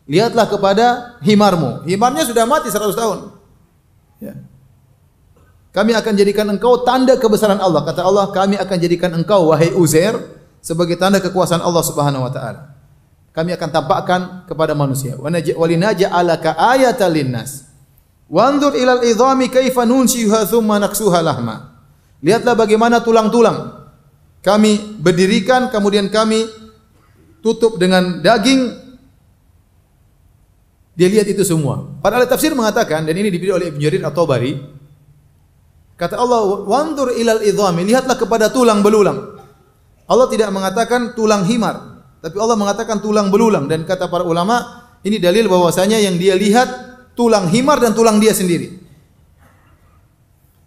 Lihatlah kepada himarmu. Himarnya sudah mati 100 tahun. Ya. Kami akan jadikan engkau tanda kebesaran Allah. Kata Allah, kami akan jadikan engkau wahai Uzair sebagai tanda kekuasaan Allah Subhanahu wa taala. Kami akan tampakkan kepada manusia. Wa alaka ayatan linnas. Wanzur ilal idhami kaifa nunshiha thumma naksuha lahma. Lihatlah bagaimana tulang-tulang kami berdirikan kemudian kami tutup dengan daging dia lihat itu semua. Para ahli tafsir mengatakan dan ini dipilih oleh Ibnu Jarir atau Bari. Kata Allah, "Wandur ilal idhami." Lihatlah kepada tulang belulang. Allah tidak mengatakan tulang himar, tapi Allah mengatakan tulang belulang dan kata para ulama, ini dalil bahwasanya yang dia lihat tulang himar dan tulang dia sendiri.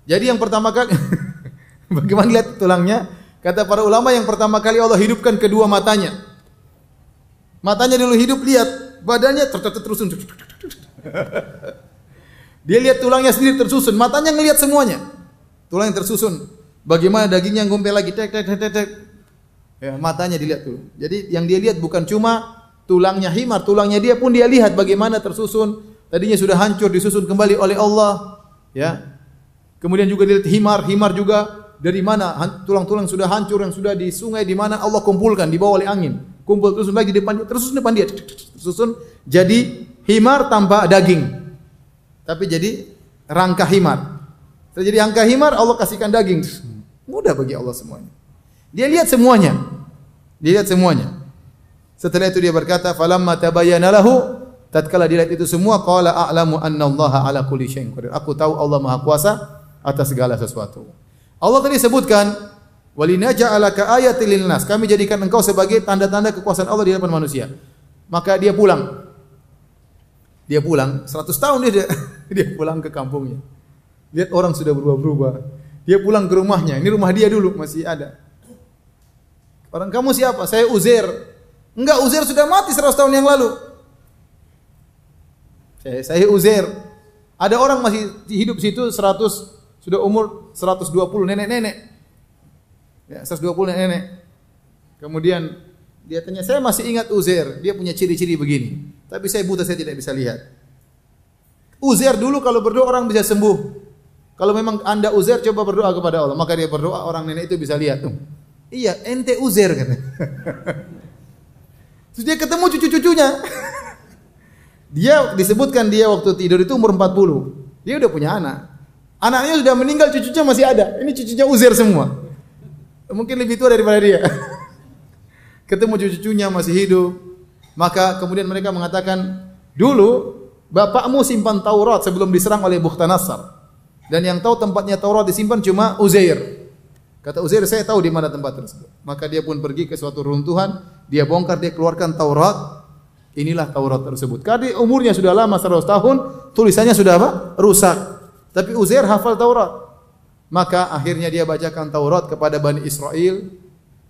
Jadi yang pertama kali bagaimana lihat tulangnya? Kata para ulama yang pertama kali Allah hidupkan kedua matanya. Matanya dulu hidup lihat, badannya terus Dia lihat tulangnya sendiri tersusun, matanya ngelihat semuanya. Tulang yang tersusun. Bagaimana dagingnya ngumpul lagi tek tek tek tek. Ya, matanya dilihat tuh. Jadi yang dia lihat bukan cuma tulangnya himar, tulangnya dia pun dia lihat bagaimana tersusun. Tadinya sudah hancur disusun kembali oleh Allah. Ya. Kemudian juga dilihat himar, himar juga dari mana tulang-tulang sudah hancur yang sudah di sungai di mana Allah kumpulkan dibawa oleh angin. Kumpul terus lagi di depan tersusun depan dia. Tersusun jadi himar tanpa daging tapi jadi rangka himar. Terjadi rangka himar, Allah kasihkan daging. Mudah bagi Allah semuanya. Dia lihat semuanya. Dia lihat semuanya. Setelah itu dia berkata, "Falamma tabayyana lahu" tatkala dia lihat itu semua, qala a'lamu anna Allah ala kulli syai'in qadir. Aku tahu Allah Maha Kuasa atas segala sesuatu. Allah tadi sebutkan, "Walinaja'alaka ayatil linnas." Kami jadikan engkau sebagai tanda-tanda kekuasaan Allah di hadapan manusia. Maka dia pulang. Dia pulang, 100 tahun dia dia pulang ke kampungnya. Lihat orang sudah berubah-berubah. Dia pulang ke rumahnya. Ini rumah dia dulu masih ada. Orang kamu siapa? Saya Uzair. Enggak, Uzair sudah mati 100 tahun yang lalu. Saya, saya Uzair. Ada orang masih hidup situ 100 sudah umur 120 nenek-nenek. Ya, 120 nenek-nenek. Kemudian dia tanya, saya masih ingat Uzair. Dia punya ciri-ciri begini. Tapi saya buta, saya tidak bisa lihat. Uzair dulu kalau berdoa orang bisa sembuh. Kalau memang anda Uzair coba berdoa kepada Allah. Maka dia berdoa orang nenek itu bisa lihat. Tuh. Iya, ente Uzair kan. Terus dia ketemu cucu-cucunya. dia disebutkan dia waktu tidur itu umur 40. Dia udah punya anak. Anaknya sudah meninggal, cucunya masih ada. Ini cucunya Uzair semua. Mungkin lebih tua daripada dia. ketemu cucu-cucunya masih hidup. Maka kemudian mereka mengatakan, dulu bapakmu simpan Taurat sebelum diserang oleh Bukhtanasar. Dan yang tahu tempatnya Taurat disimpan cuma Uzair. Kata Uzair, saya tahu di mana tempat tersebut. Maka dia pun pergi ke suatu runtuhan, dia bongkar, dia keluarkan Taurat. Inilah Taurat tersebut. Karena umurnya sudah lama 100 tahun, tulisannya sudah apa? Rusak. Tapi Uzair hafal Taurat. Maka akhirnya dia bacakan Taurat kepada Bani Israel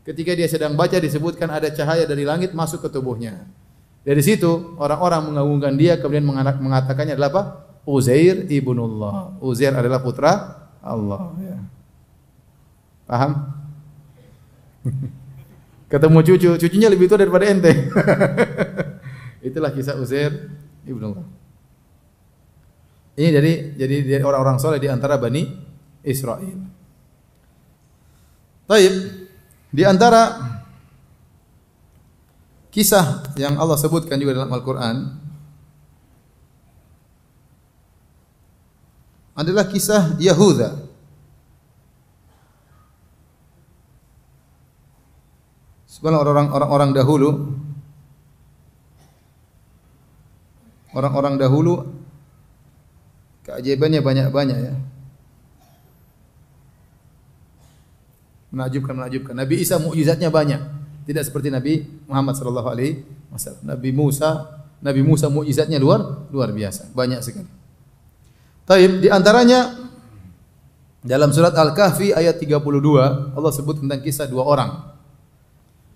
Ketika dia sedang baca disebutkan ada cahaya dari langit masuk ke tubuhnya. Dari situ orang-orang mengagungkan dia kemudian mengatakannya adalah apa? Uzair ibnullah. Uzair adalah putra Allah. Ya. Paham? Ketemu cucu, cucunya lebih tua daripada ente. Itulah kisah Uzair ibnullah. Ini dari jadi orang-orang soleh di antara bani Israel. Baik. Di antara kisah yang Allah sebutkan juga dalam Al-Qur'an adalah kisah Yahuda. Sebenarnya orang-orang orang dahulu orang-orang dahulu keajaibannya banyak-banyak ya. menakjubkan menakjubkan. Nabi Isa mukjizatnya banyak. Tidak seperti Nabi Muhammad wasallam. Nabi Musa, Nabi Musa mukjizatnya luar luar biasa, banyak sekali. Taib di antaranya dalam surat Al-Kahfi ayat 32 Allah sebut tentang kisah dua orang.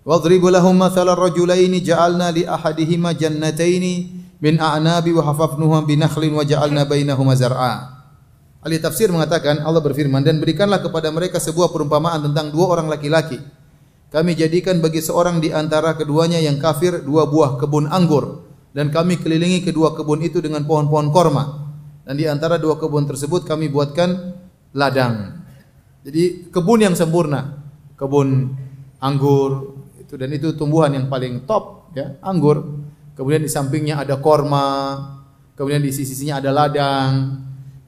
Wadribu lahum mathalan rajulaini ja'alna li ahadihima jannataini min a'nabi hafafnuhum bi nakhlin wa ja'alna. Ahli tafsir mengatakan Allah berfirman dan berikanlah kepada mereka sebuah perumpamaan tentang dua orang laki-laki. Kami jadikan bagi seorang di antara keduanya yang kafir dua buah kebun anggur dan kami kelilingi kedua kebun itu dengan pohon-pohon korma. Dan di antara dua kebun tersebut kami buatkan ladang. Jadi kebun yang sempurna, kebun anggur itu dan itu tumbuhan yang paling top ya, anggur. Kemudian di sampingnya ada korma, kemudian di sisi-sisinya ada ladang,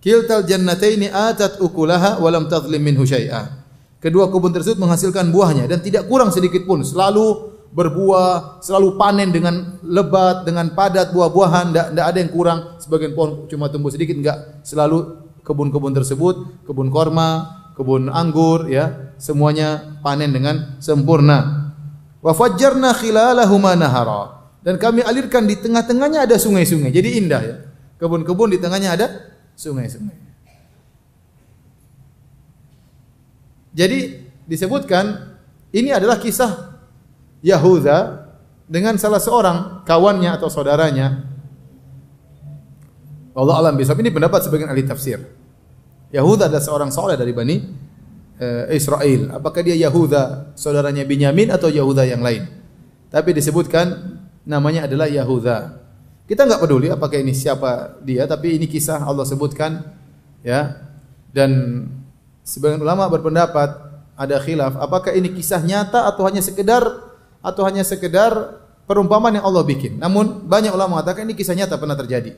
Kiltal jannataini atat ukulaha wa lam tadhlim minhu syai'a. Kedua kebun tersebut menghasilkan buahnya dan tidak kurang sedikit pun, selalu berbuah, selalu panen dengan lebat, dengan padat buah-buahan, tidak ada yang kurang. Sebagian pohon cuma tumbuh sedikit, enggak. Selalu kebun-kebun tersebut, kebun korma, kebun anggur, ya, semuanya panen dengan sempurna. Wa fajjarna khilalahuma nahara. Dan kami alirkan di tengah-tengahnya ada sungai-sungai. Jadi indah ya. Kebun-kebun di tengahnya ada sungai-sungai. Jadi disebutkan ini adalah kisah Yahuda dengan salah seorang kawannya atau saudaranya Allah alam bisawab ini pendapat sebagian ahli tafsir. Yahuda adalah seorang soleh dari Bani uh, Israel. Apakah dia Yahuda saudaranya Binyamin atau Yahuda yang lain? Tapi disebutkan namanya adalah Yahuda. Kita nggak peduli apakah ini siapa dia, tapi ini kisah Allah sebutkan ya. Dan sebagian ulama berpendapat ada khilaf apakah ini kisah nyata atau hanya sekedar atau hanya sekedar perumpamaan yang Allah bikin. Namun banyak ulama mengatakan ini kisah nyata pernah terjadi.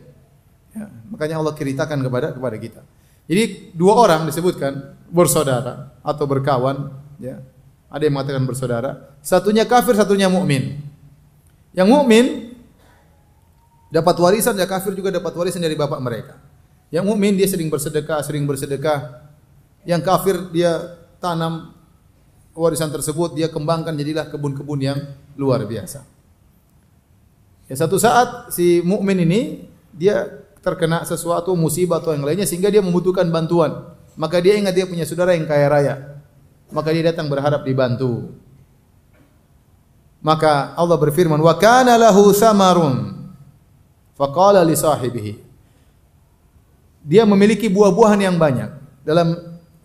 Ya, makanya Allah ceritakan kepada kepada kita. Jadi dua orang disebutkan bersaudara atau berkawan, ya. Ada yang mengatakan bersaudara, satunya kafir, satunya mukmin. Yang mukmin dapat warisan, ya kafir juga dapat warisan dari bapak mereka. Yang mukmin dia sering bersedekah, sering bersedekah. Yang kafir dia tanam warisan tersebut, dia kembangkan jadilah kebun-kebun yang luar biasa. Ya satu saat si mukmin ini dia terkena sesuatu musibah atau yang lainnya sehingga dia membutuhkan bantuan. Maka dia ingat dia punya saudara yang kaya raya. Maka dia datang berharap dibantu. Maka Allah berfirman, "Wa kana lahu samarun." Faqala li sahibihi. Dia memiliki buah-buahan yang banyak. Dalam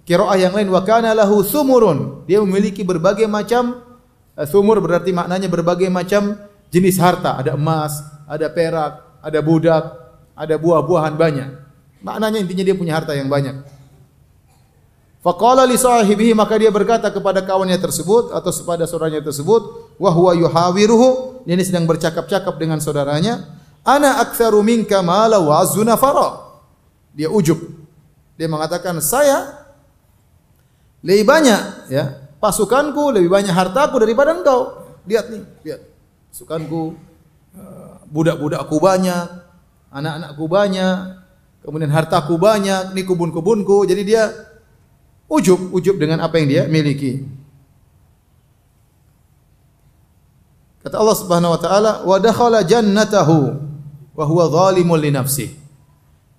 qiraah yang lain, "Wa kana lahu sumurun." Dia memiliki berbagai macam eh, sumur berarti maknanya berbagai macam jenis harta, ada emas, ada perak, ada budak, ada buah-buahan banyak. Maknanya intinya dia punya harta yang banyak. Faqala li sahibihi maka dia berkata kepada kawannya tersebut atau kepada saudaranya tersebut wa huwa yuhawiruhu ini sedang bercakap-cakap dengan saudaranya ana aktsaru minka mala wa zunafara dia ujub dia mengatakan saya lebih banyak ya pasukanku lebih banyak hartaku daripada engkau lihat nih lihat pasukanku eh, budak-budakku banyak anak-anakku banyak, kemudian hartaku banyak, ini kebun-kebunku. Jadi dia ujub, ujub dengan apa yang dia miliki. Kata Allah Subhanahu wa taala, "Wa dakhala jannatahu wa huwa zalimun li nafsi."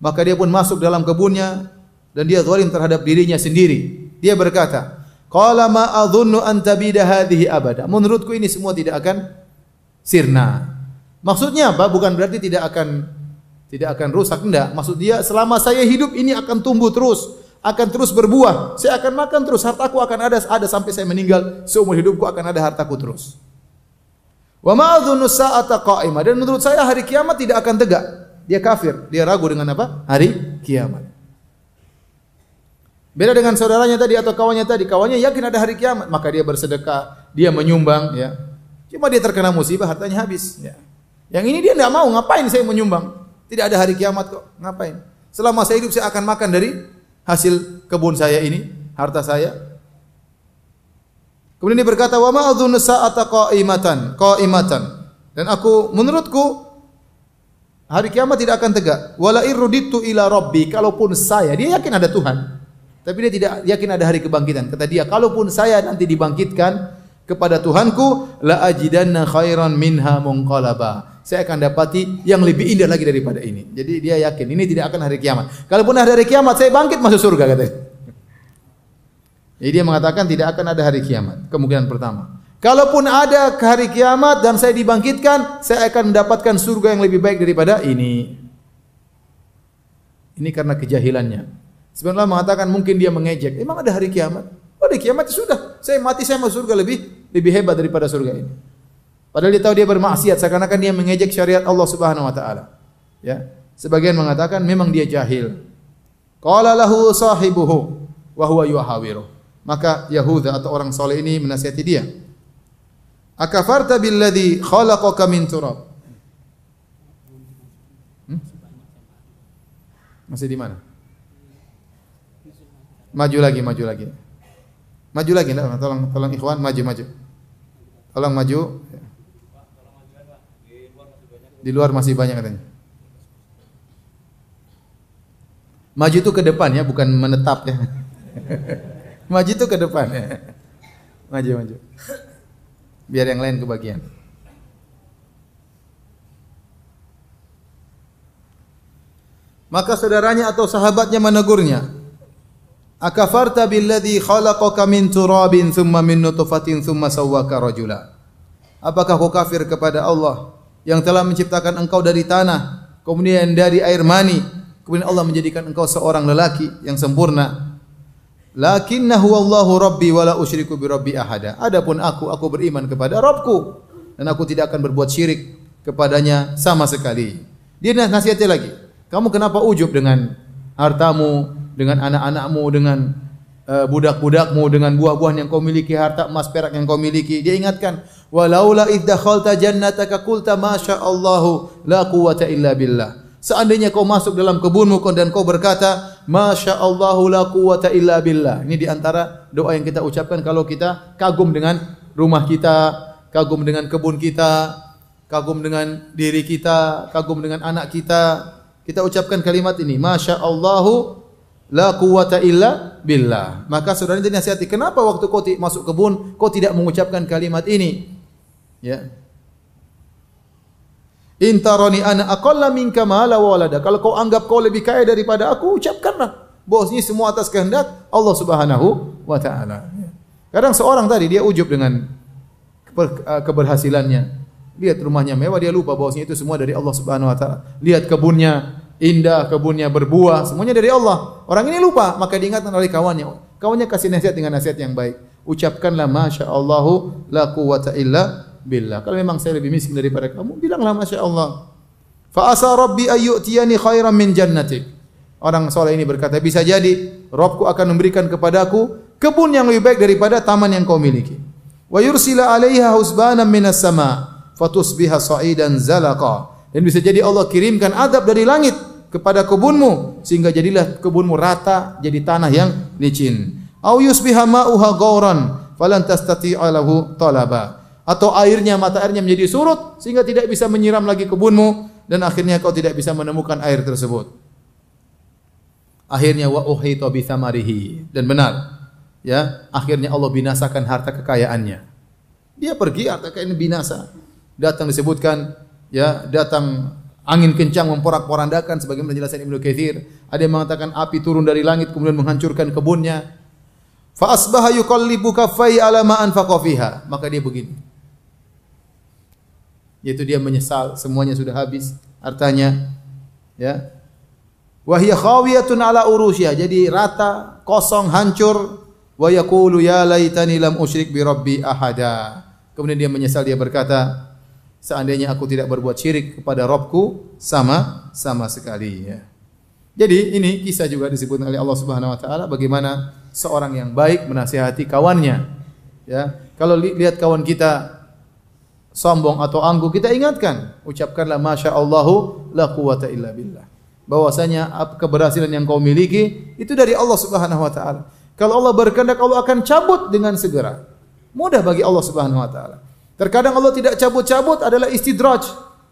Maka dia pun masuk dalam kebunnya dan dia zalim terhadap dirinya sendiri. Dia berkata, "Qala ma adhunnu an tabida hadhihi abada." Menurutku ini semua tidak akan sirna. Maksudnya apa? Bukan berarti tidak akan tidak akan rusak enggak. Maksud dia selama saya hidup ini akan tumbuh terus, akan terus berbuah. Saya akan makan terus, hartaku akan ada ada sampai saya meninggal. Seumur hidupku akan ada hartaku terus. Wa ma adzunnu sa'ata qa'imah dan menurut saya hari kiamat tidak akan tegak. Dia kafir, dia ragu dengan apa? Hari kiamat. Beda dengan saudaranya tadi atau kawannya tadi, kawannya yakin ada hari kiamat, maka dia bersedekah, dia menyumbang ya. Cuma dia terkena musibah, hartanya habis ya. Yang ini dia tidak mau, ngapain saya menyumbang? Tidak ada hari kiamat kok. Ngapain? Selama saya hidup saya akan makan dari hasil kebun saya ini, harta saya. Kemudian dia berkata, "Wa ma adzunnu sa'ata qa'imatan, qa'imatan." Dan aku menurutku hari kiamat tidak akan tegak. Wala irruditu ila rabbi, kalaupun saya, dia yakin ada Tuhan. Tapi dia tidak yakin ada hari kebangkitan. Kata dia, kalaupun saya nanti dibangkitkan kepada Tuhanku, la ajidanna khairan minha munqalaba saya akan dapati yang lebih indah lagi daripada ini. Jadi dia yakin ini tidak akan hari kiamat. Kalaupun ada hari kiamat, saya bangkit masuk surga katanya. Jadi dia mengatakan tidak akan ada hari kiamat. Kemungkinan pertama. Kalaupun ada hari kiamat dan saya dibangkitkan, saya akan mendapatkan surga yang lebih baik daripada ini. Ini karena kejahilannya. Sebenarnya mengatakan mungkin dia mengejek. Emang ada hari kiamat? Oh, hari kiamat sudah. Saya mati saya masuk surga lebih lebih hebat daripada surga ini. Padahal dia tahu dia bermaksiat seakan-akan dia mengejek syariat Allah Subhanahu wa taala. Ya. Sebagian mengatakan memang dia jahil. Qala lahu sahibuhu wa huwa yuhawiru. Maka Yahuda atau orang soleh ini menasihati dia. Akafarta billadhi khalaqaka min turab. Hmm? Masih di mana? Maju lagi, maju lagi. Maju lagi, nah, tolong tolong ikhwan maju maju. Tolong maju. Di luar masih banyak katanya. Maju itu ke depan ya, bukan menetap ya. maju itu ke depan ya. Maju, maju. Biar yang lain kebagian. Maka saudaranya atau sahabatnya menegurnya. Akafarta billadhi khalaqaka min turabin thumma min nutfatin thumma sawwaka rajula. Apakah kau kafir kepada Allah yang telah menciptakan engkau dari tanah, kemudian dari air mani, kemudian Allah menjadikan engkau seorang lelaki yang sempurna. Lakinnahu Allahu Rabbi wa la usyriku bi Rabbi ahada. Adapun aku, aku beriman kepada Rabbku dan aku tidak akan berbuat syirik kepadanya sama sekali. Dia nasihatnya lagi. Kamu kenapa ujub dengan hartamu, dengan anak-anakmu, dengan budak-budakmu, dengan buah-buahan yang kau miliki, harta emas perak yang kau miliki? Dia ingatkan, walaula idh dakhalta jannataka qulta masya Allahu la quwwata illa billah. Seandainya kau masuk dalam kebunmu dan kau berkata, Masya Allahu la quwata illa billah. Ini di antara doa yang kita ucapkan kalau kita kagum dengan rumah kita, kagum dengan kebun kita, kagum dengan diri kita, kagum dengan anak kita. Kita ucapkan kalimat ini, Masya Allahu la quwata illa billah. Maka saudara ini nasihati, kenapa waktu kau masuk kebun, kau tidak mengucapkan kalimat ini? Ya, Intaroni ana aqalla minka mala wa walada. Kalau kau anggap kau lebih kaya daripada aku, ucapkanlah. Bosnya semua atas kehendak Allah Subhanahu wa taala. Kadang seorang tadi dia ujub dengan eh, keberhasilannya. Lihat rumahnya mewah dia lupa bahwasanya itu semua dari Allah Subhanahu wa taala. Lihat kebunnya indah, kebunnya berbuah, semuanya dari Allah. Orang ini lupa, maka diingatkan oleh kawannya. Kawannya kasih nasihat dengan nasihat yang baik. Ucapkanlah masya Allahu la quwata illa billah. Kalau memang saya lebih miskin daripada kamu, bilanglah masya Allah. Fa asa rabbi ayyutiyani khairan min jannatik. Orang soleh ini berkata, bisa jadi Robku akan memberikan kepadaku kebun yang lebih baik daripada taman yang kau miliki. Wa yursila 'alaiha husbanan minas sama fatusbiha sa'idan zalaqa. Dan bisa jadi Allah kirimkan adab dari langit kepada kebunmu sehingga jadilah kebunmu rata jadi tanah yang licin. Au yusbiha ma'uha ghauran falan tastati'a lahu talaba atau airnya mata airnya menjadi surut sehingga tidak bisa menyiram lagi kebunmu dan akhirnya kau tidak bisa menemukan air tersebut. Akhirnya wa uhita bi thamarihi dan benar. Ya, akhirnya Allah binasakan harta kekayaannya. Dia pergi harta kekayaan binasa. Datang disebutkan ya, datang angin kencang memporak-porandakan sebagaimana penjelasan Ibnu Katsir. Ada yang mengatakan api turun dari langit kemudian menghancurkan kebunnya. Fa asbaha yuqallibu kaffai ala ma anfaqa fiha. Maka dia begini yaitu dia menyesal semuanya sudah habis hartanya ya wahya khawiyatun ala urusya jadi rata kosong hancur wa yaqulu ya laitani lam usyrik bi rabbi ahada kemudian dia menyesal dia berkata seandainya aku tidak berbuat syirik kepada Robku sama sama sekali ya. Jadi ini kisah juga disebut oleh Allah Subhanahu wa taala bagaimana seorang yang baik menasihati kawannya ya. Kalau lihat kawan kita sombong atau angkuh kita ingatkan ucapkanlah masya Allahu la quwata illa billah. Bahwasanya keberhasilan yang kau miliki itu dari Allah Subhanahu wa taala. Kalau Allah berkehendak Allah akan cabut dengan segera. Mudah bagi Allah Subhanahu wa taala terkadang Allah tidak cabut-cabut adalah istidraj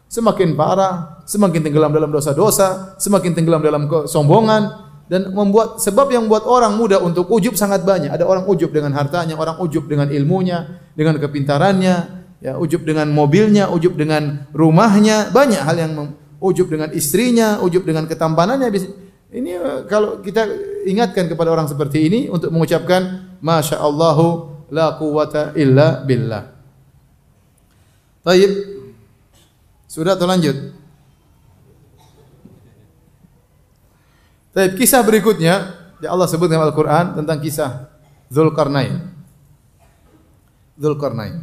semakin parah semakin tenggelam dalam dosa-dosa semakin tenggelam dalam kesombongan dan membuat sebab yang membuat orang mudah untuk ujub sangat banyak ada orang ujub dengan hartanya orang ujub dengan ilmunya dengan kepintarannya ya ujub dengan mobilnya, ujub dengan rumahnya, banyak hal yang ujub dengan istrinya, ujub dengan ketampanannya. Ini eh, kalau kita ingatkan kepada orang seperti ini untuk mengucapkan Masya Allahu la quwata illa billah. Taib. Sudah atau lanjut? Taib. Kisah berikutnya, ya Allah sebut dalam Al-Quran tentang kisah Zulkarnain. Zulkarnain.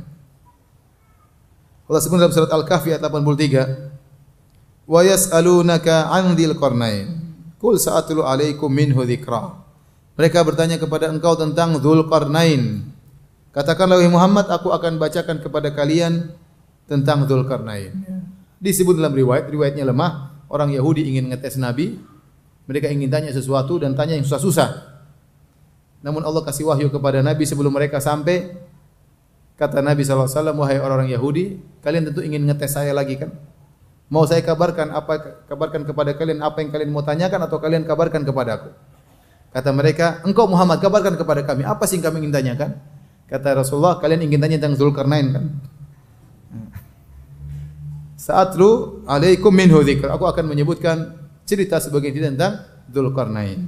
Allah sebut dalam surat Al-Kahfi ayat 83. Wa yas'alunaka 'an dzil qarnain. Qul sa'atlu 'alaikum minhu dzikra. Mereka bertanya kepada engkau tentang Dzulqarnain. Katakanlah wahai Muhammad, aku akan bacakan kepada kalian tentang Dzulqarnain. Disebut dalam riwayat, riwayatnya lemah. Orang Yahudi ingin ngetes Nabi, mereka ingin tanya sesuatu dan tanya yang susah-susah. Namun Allah kasih wahyu kepada Nabi sebelum mereka sampai Kata Nabi SAW, wahai orang-orang Yahudi, kalian tentu ingin ngetes saya lagi kan? Mau saya kabarkan apa kabarkan kepada kalian apa yang kalian mau tanyakan atau kalian kabarkan kepada aku? Kata mereka, engkau Muhammad kabarkan kepada kami apa sih yang kami ingin tanyakan? Kata Rasulullah, kalian ingin tanya tentang Zulkarnain kan? Saat lu alaikum minhu dzikr. Aku akan menyebutkan cerita sebagian tentang Zulkarnain.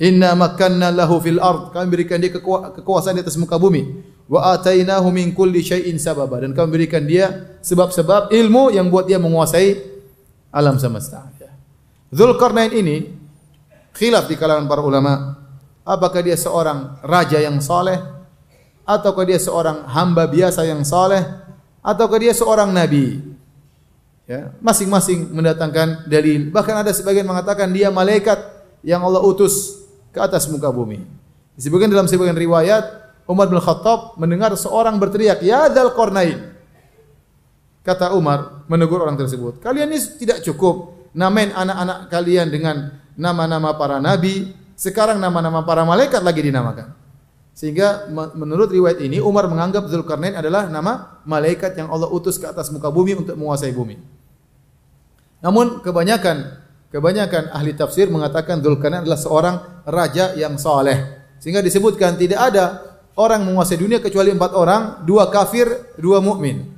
Inna makanna lahu fil ard. Kami berikan dia kekuasaan di atas muka bumi. Wa atainahu min kulli syai'in sababa. Dan kami berikan dia sebab-sebab ilmu yang buat dia menguasai alam semesta. Zulkarnain ini khilaf di kalangan para ulama. Apakah dia seorang raja yang soleh? Ataukah dia seorang hamba biasa yang soleh? Ataukah dia seorang nabi? Ya, masing-masing mendatangkan dalil. Bahkan ada sebagian mengatakan dia malaikat yang Allah utus ke atas muka bumi. Disebutkan dalam sebagian riwayat Umar bin Khattab mendengar seorang berteriak, "Ya Dzal Qarnain." Kata Umar menegur orang tersebut, "Kalian ini tidak cukup namain anak-anak kalian dengan nama-nama para nabi, sekarang nama-nama para malaikat lagi dinamakan." Sehingga menurut riwayat ini Umar menganggap Zulkarnain adalah nama malaikat yang Allah utus ke atas muka bumi untuk menguasai bumi. Namun kebanyakan kebanyakan ahli tafsir mengatakan Zulkarnain adalah seorang raja yang soleh. Sehingga disebutkan tidak ada orang menguasai dunia kecuali empat orang, dua kafir, dua mukmin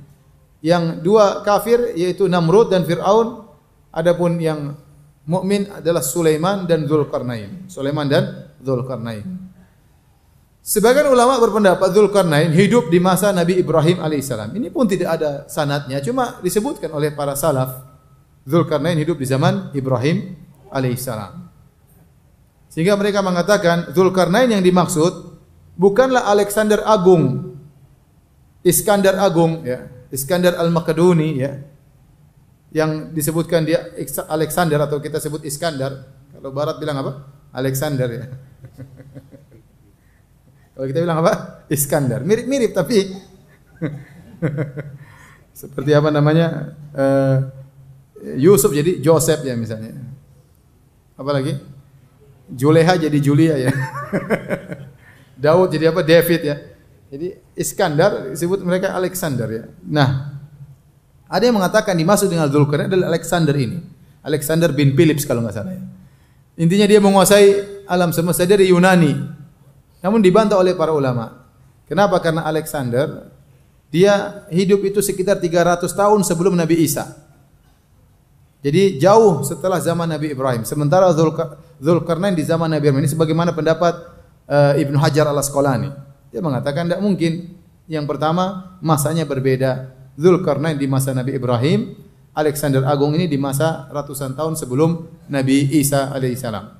yang dua kafir yaitu Namrud dan Firaun adapun yang mukmin adalah Sulaiman dan Zulkarnain Sulaiman dan Zulkarnain Sebagian ulama berpendapat Zulkarnain hidup di masa Nabi Ibrahim alaihissalam. Ini pun tidak ada sanatnya, cuma disebutkan oleh para salaf. Zulkarnain hidup di zaman Ibrahim alaihissalam. Sehingga mereka mengatakan Zulkarnain yang dimaksud bukanlah Alexander Agung, Iskandar Agung, ya. Iskandar Al-Makedoni ya. Yang disebutkan dia Alexander atau kita sebut Iskandar. Kalau barat bilang apa? Alexander ya. Kalau kita bilang apa? Iskandar. Mirip-mirip tapi seperti apa namanya? Uh, Yusuf jadi Joseph ya misalnya. Apa lagi? Juleha jadi Julia ya. Daud jadi apa? David ya. Jadi Iskandar disebut mereka Alexander ya. Nah, ada yang mengatakan dimaksud dengan Zulkarnain adalah Alexander ini. Alexander bin Philips kalau nggak salah ya. Intinya dia menguasai alam semesta dari Yunani. Namun dibantah oleh para ulama. Kenapa? Karena Alexander dia hidup itu sekitar 300 tahun sebelum Nabi Isa. Jadi jauh setelah zaman Nabi Ibrahim. Sementara Zulkarnain di zaman Nabi Ibrahim ini sebagaimana pendapat uh, Ibnu Hajar al-Asqalani. Dia mengatakan tidak mungkin. Yang pertama, masanya berbeda. Zulkarnain di masa Nabi Ibrahim, Alexander Agung ini di masa ratusan tahun sebelum Nabi Isa alaihissalam.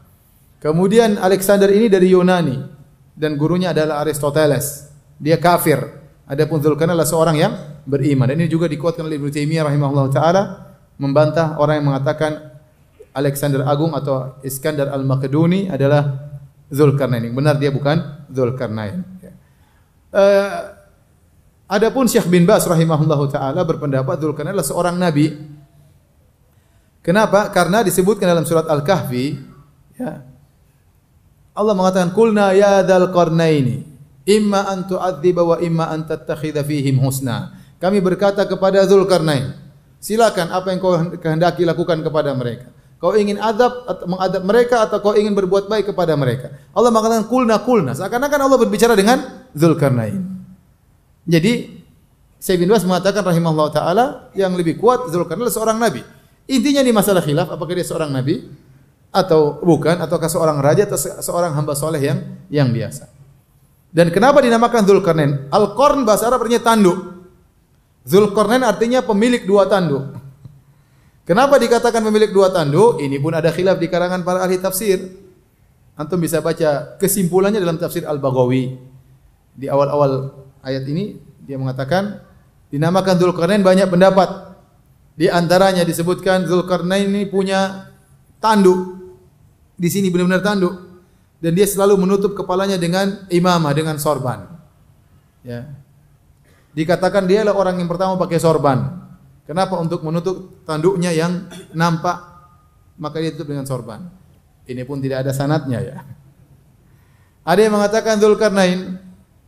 Kemudian Alexander ini dari Yunani dan gurunya adalah Aristoteles. Dia kafir. Adapun Zulkarnain adalah seorang yang beriman. Dan ini juga dikuatkan oleh Ibnu Taimiyah rahimahullah taala membantah orang yang mengatakan Alexander Agung atau Iskandar Al-Makedoni adalah Zulkarnain. Benar dia bukan Zulkarnain. Uh, adapun Syekh bin Bas rahimahullahu taala berpendapat Dzulkarnain adalah seorang nabi. Kenapa? Karena disebutkan dalam surat Al-Kahfi ya. Allah mengatakan kulna ya dzal qarnaini imma an tu'adziba wa imma an tattakhidha fihim husna. Kami berkata kepada Dzulkarnain, silakan apa yang kau kehendaki lakukan kepada mereka. Kau ingin adab mengadab mereka atau kau ingin berbuat baik kepada mereka? Allah mengatakan kulna kulna. Seakan-akan Allah berbicara dengan Zulkarnain. Jadi Syekh bin Bas mengatakan rahimahullah taala yang lebih kuat Zulkarnain adalah seorang nabi. Intinya di masalah khilaf apakah dia seorang nabi atau bukan ataukah seorang raja atau seorang hamba soleh yang yang biasa. Dan kenapa dinamakan Zulkarnain? Al-Qarn bahasa Arab artinya tanduk. Zulkarnain artinya pemilik dua tanduk. Kenapa dikatakan pemilik dua tanduk? Ini pun ada khilaf di karangan para ahli tafsir. Antum bisa baca kesimpulannya dalam tafsir Al-Baghawi. Di awal-awal ayat ini dia mengatakan dinamakan Zulkarnain banyak pendapat. Di antaranya disebutkan Zulkarnain ini punya tanduk. Di sini benar-benar tanduk dan dia selalu menutup kepalanya dengan imamah dengan sorban. Ya. Dikatakan dia adalah orang yang pertama pakai sorban. Kenapa? Untuk menutup tanduknya yang nampak, maka dia tutup dengan sorban. Ini pun tidak ada sanatnya ya. Ada yang mengatakan Zulkarnain,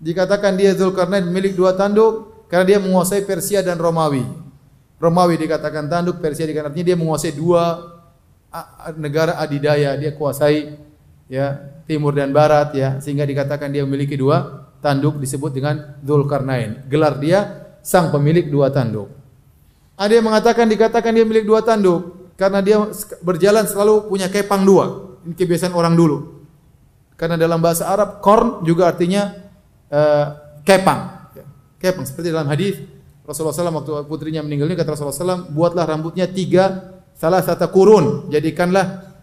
dikatakan dia Zulkarnain milik dua tanduk karena dia menguasai Persia dan Romawi. Romawi dikatakan tanduk, Persia dikatakan artinya dia menguasai dua negara adidaya, dia kuasai ya timur dan barat ya, sehingga dikatakan dia memiliki dua tanduk disebut dengan Zulkarnain. Gelar dia sang pemilik dua tanduk. Ada yang mengatakan dikatakan dia milik dua tanduk karena dia berjalan selalu punya kepang dua. Ini kebiasaan orang dulu. Karena dalam bahasa Arab korn juga artinya uh, kepang. Kepang seperti dalam hadis Rasulullah SAW waktu putrinya meninggal ini kata Rasulullah SAW buatlah rambutnya tiga salah satu kurun, jadikanlah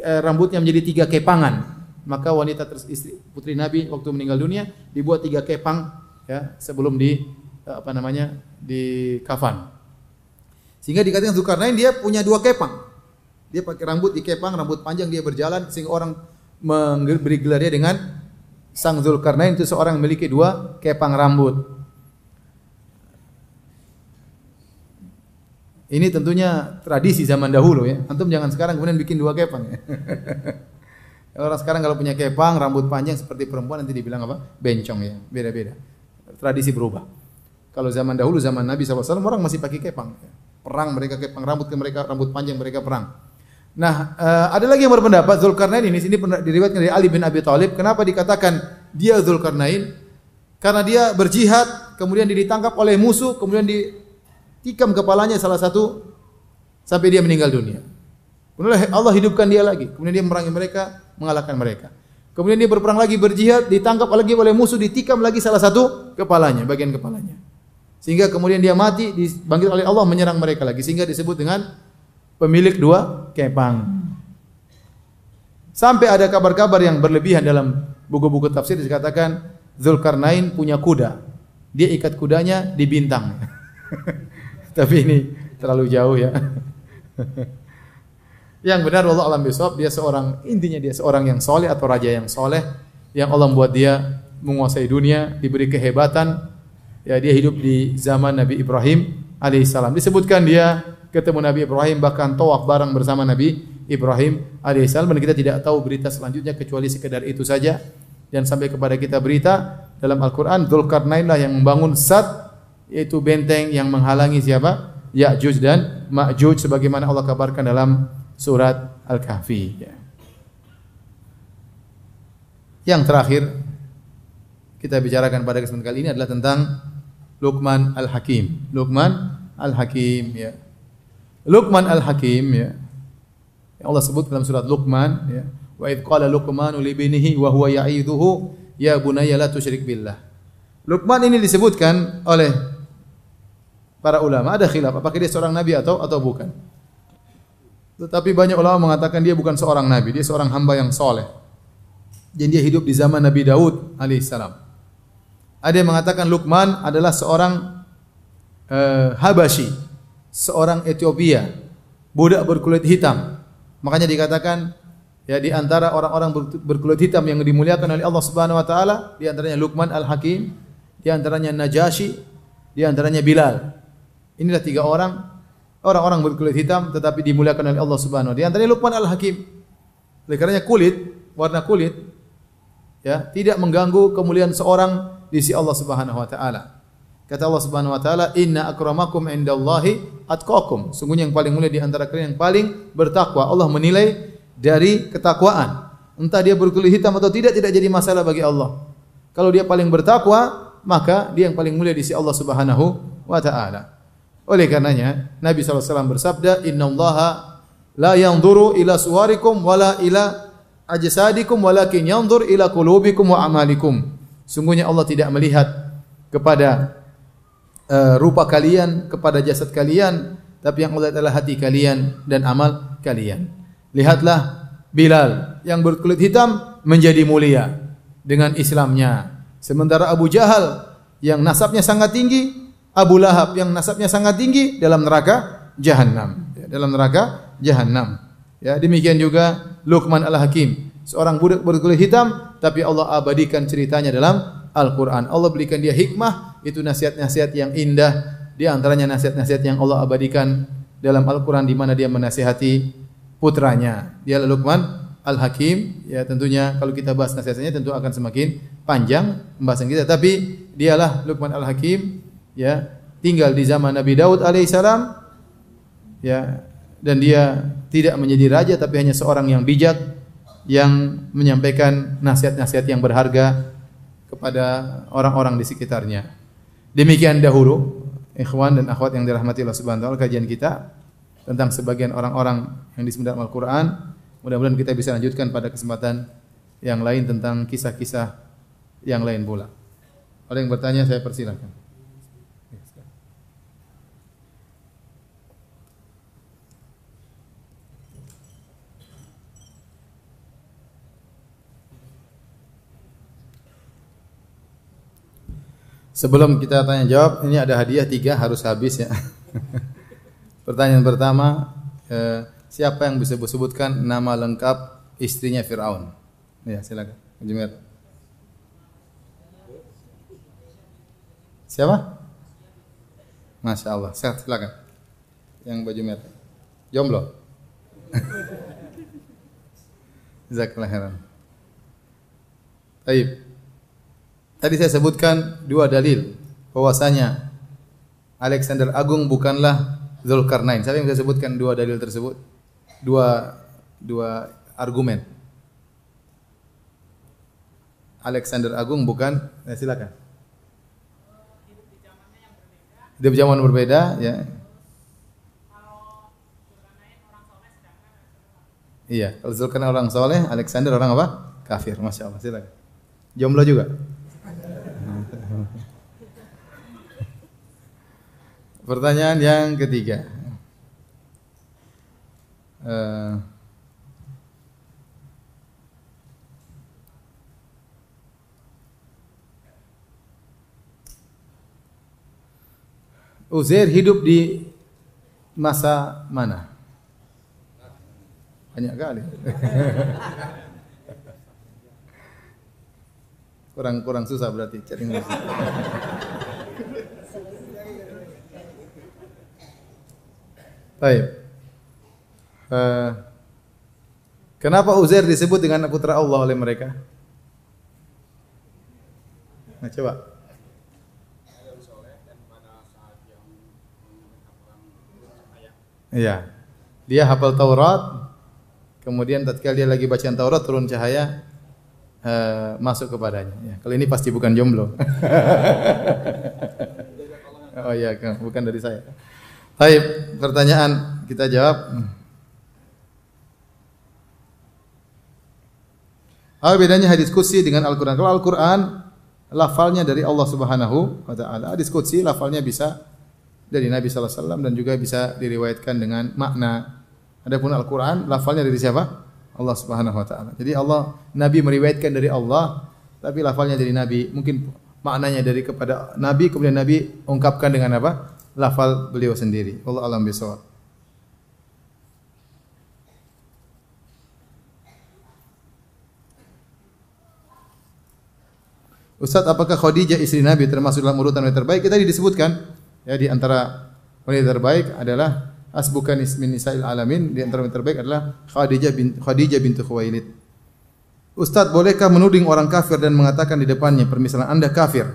eh, rambutnya menjadi tiga kepangan. Maka wanita istri putri Nabi waktu meninggal dunia dibuat tiga kepang ya sebelum di eh, apa namanya di kafan. Sehingga dikatakan Zulkarnain dia punya dua kepang. Dia pakai rambut di kepang, rambut panjang dia berjalan sehingga orang memberi gelar dia dengan Sang Zulkarnain itu seorang memiliki dua kepang rambut. Ini tentunya tradisi zaman dahulu ya. Antum jangan sekarang kemudian bikin dua kepang ya. Orang sekarang kalau punya kepang, rambut panjang seperti perempuan nanti dibilang apa? Bencong ya. Beda-beda. Tradisi berubah. Kalau zaman dahulu zaman Nabi SAW orang masih pakai kepang. Perang mereka kepang rambut ke mereka rambut panjang mereka perang. Nah, uh, ada lagi yang berpendapat Zulkarnain ini sini diriwayatkan dari Ali bin Abi Thalib. Kenapa dikatakan dia Zulkarnain? Karena dia berjihad, kemudian dia ditangkap oleh musuh, kemudian di tikam kepalanya salah satu sampai dia meninggal dunia. Kemudian Allah hidupkan dia lagi. Kemudian dia merangi mereka, mengalahkan mereka. Kemudian dia berperang lagi berjihad, ditangkap lagi oleh musuh, ditikam lagi salah satu kepalanya, bagian kepalanya. Sehingga kemudian dia mati, dibangkit oleh Allah menyerang mereka lagi. Sehingga disebut dengan pemilik dua kepang. Sampai ada kabar-kabar yang berlebihan dalam buku-buku tafsir dikatakan Zulkarnain punya kuda. Dia ikat kudanya di bintang. Tapi ini terlalu jauh ya. yang benar Allah alam besok dia seorang intinya dia seorang yang soleh atau raja yang soleh yang Allah membuat dia menguasai dunia, diberi kehebatan. Ya dia hidup di zaman Nabi Ibrahim alaihissalam. Disebutkan dia ketemu Nabi Ibrahim bahkan tawaf bareng bersama Nabi Ibrahim alaihissalam dan kita tidak tahu berita selanjutnya kecuali sekedar itu saja dan sampai kepada kita berita dalam Al-Qur'an Dzulkarnain lah yang membangun Sad yaitu benteng yang menghalangi siapa? Ya'juj dan Ma'juj sebagaimana Allah kabarkan dalam surat Al-Kahfi. Ya. Yang terakhir kita bicarakan pada kesempatan kali ini adalah tentang Luqman Al-Hakim. Luqman Al-Hakim ya. Luqman Al-Hakim ya. Yang Allah sebut dalam surat Luqman ya. Wa idh qala Luqman li binihi wa huwa ya'idhuhu ya bunayya la tusyrik billah. Luqman ini disebutkan oleh para ulama ada khilaf apakah dia seorang nabi atau atau bukan. Tetapi banyak ulama mengatakan dia bukan seorang nabi, dia seorang hamba yang soleh. Dan dia hidup di zaman Nabi Daud alaihissalam. Ada yang mengatakan Luqman adalah seorang uh, Habashi, seorang Ethiopia, budak berkulit hitam. Makanya dikatakan ya di antara orang-orang berkulit hitam yang dimuliakan oleh Allah Subhanahu wa taala, di antaranya Luqman Al-Hakim, di antaranya Najasyi, di antaranya Bilal. Inilah tiga orang orang-orang berkulit hitam tetapi dimuliakan oleh Allah Subhanahu wa Di antaranya Luqman Al-Hakim. Oleh karenanya kulit, warna kulit ya, tidak mengganggu kemuliaan seorang di sisi Allah Subhanahu wa taala. Kata Allah Subhanahu wa taala, "Inna akramakum indallahi atqakum." Sungguhnya yang paling mulia di antara kalian yang paling bertakwa. Allah menilai dari ketakwaan. Entah dia berkulit hitam atau tidak tidak jadi masalah bagi Allah. Kalau dia paling bertakwa, maka dia yang paling mulia di sisi Allah Subhanahu wa taala. Oleh karenanya Nabi SAW bersabda, Inna Allah la yanzuru ila suwarikum wala ila ajsadikum walakin yanzur ila qulubikum wa amalikum. Sungguhnya Allah tidak melihat kepada uh, rupa kalian, kepada jasad kalian, tapi yang Allah adalah hati kalian dan amal kalian. Lihatlah Bilal yang berkulit hitam menjadi mulia dengan Islamnya. Sementara Abu Jahal yang nasabnya sangat tinggi Abu Lahab yang nasabnya sangat tinggi dalam neraka jahanam. Ya, dalam neraka jahanam. Ya, demikian juga Luqman Al-Hakim, seorang budak berkulit hitam tapi Allah abadikan ceritanya dalam Al-Qur'an. Allah berikan dia hikmah, itu nasihat-nasihat yang indah, di antaranya nasihat-nasihat yang Allah abadikan dalam Al-Qur'an di mana dia menasihati putranya. Dia Luqman Al-Hakim, ya tentunya kalau kita bahas nasihatnya tentu akan semakin panjang pembahasan kita, tapi dialah Luqman Al-Hakim ya tinggal di zaman Nabi Daud alaihissalam ya dan dia tidak menjadi raja tapi hanya seorang yang bijak yang menyampaikan nasihat-nasihat yang berharga kepada orang-orang di sekitarnya. Demikian dahulu ikhwan dan akhwat yang dirahmati Allah Subhanahu wa taala kajian kita tentang sebagian orang-orang yang disebut dalam Al-Qur'an. Mudah-mudahan kita bisa lanjutkan pada kesempatan yang lain tentang kisah-kisah yang lain pula. Ada yang bertanya saya persilakan. Sebelum kita tanya jawab, ini ada hadiah tiga harus habis ya. Pertanyaan pertama, eh, siapa yang bisa sebutkan nama lengkap istrinya Fir'aun? Ya, silakan. Jumir. Siapa? Masya Allah. Sehat, silakan. Yang baju merah. Jomblo. Jazakallah khairan. Baik. Tadi saya sebutkan dua dalil bahwasanya Alexander Agung bukanlah Zulkarnain. Siapa yang bisa sebutkan dua dalil tersebut? Dua dua argumen. Alexander Agung bukan, eh, silakan. Hidup zaman berbeda, ya. Iya, kalau Zulkarnain orang soleh, Alexander orang apa? Kafir, masya Allah. Silakan. Jomblo juga. Pertanyaan yang ketiga. Uh, Uzair hidup di masa mana? Banyak kali. kurang kurang susah berarti cari Baik. Uh, kenapa Uzair disebut dengan putra Allah oleh mereka? Nah, coba. Iya. Dia hafal Taurat. Kemudian tatkala dia lagi bacaan Taurat turun cahaya uh, masuk kepadanya. Ya, kalau ini pasti bukan jomblo. oh iya, bukan dari saya. Baik, pertanyaan kita jawab. Apa bedanya hadis qudsi dengan Al-Qur'an? Kalau Al-Qur'an lafalnya dari Allah Subhanahu wa taala. Hadis qudsi lafalnya bisa dari Nabi sallallahu alaihi wasallam dan juga bisa diriwayatkan dengan makna. Adapun Al-Qur'an lafalnya dari siapa? Allah Subhanahu wa taala. Jadi Allah Nabi meriwayatkan dari Allah tapi lafalnya dari Nabi. Mungkin maknanya dari kepada Nabi kemudian Nabi ungkapkan dengan apa? Lafal beliau sendiri. Allah alam bisawab. Ustaz, apakah Khadijah istri Nabi termasuk dalam urutan wanita terbaik? Kita disebutkan ya di antara wanita terbaik adalah asbukan ismin nisa'il alamin di antara wanita terbaik adalah Khadijah bin Khadijah bintu Khuwailid. Ustaz, bolehkah menuding orang kafir dan mengatakan di depannya permisalan Anda kafir?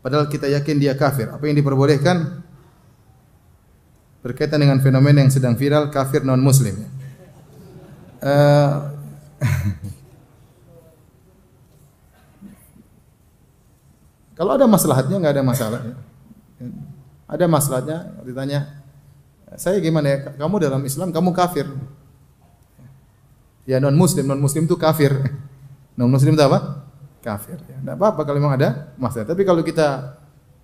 Padahal kita yakin dia kafir. Apa yang diperbolehkan? Berkaitan dengan fenomena yang sedang viral kafir non muslim. Uh, kalau ada masalahnya nggak ada masalah. Ada masalahnya ditanya saya gimana ya kamu dalam Islam kamu kafir. Ya non muslim non muslim itu kafir. Non muslim itu apa? Kafir. Ya, apa-apa kalau memang ada masalah. Tapi kalau kita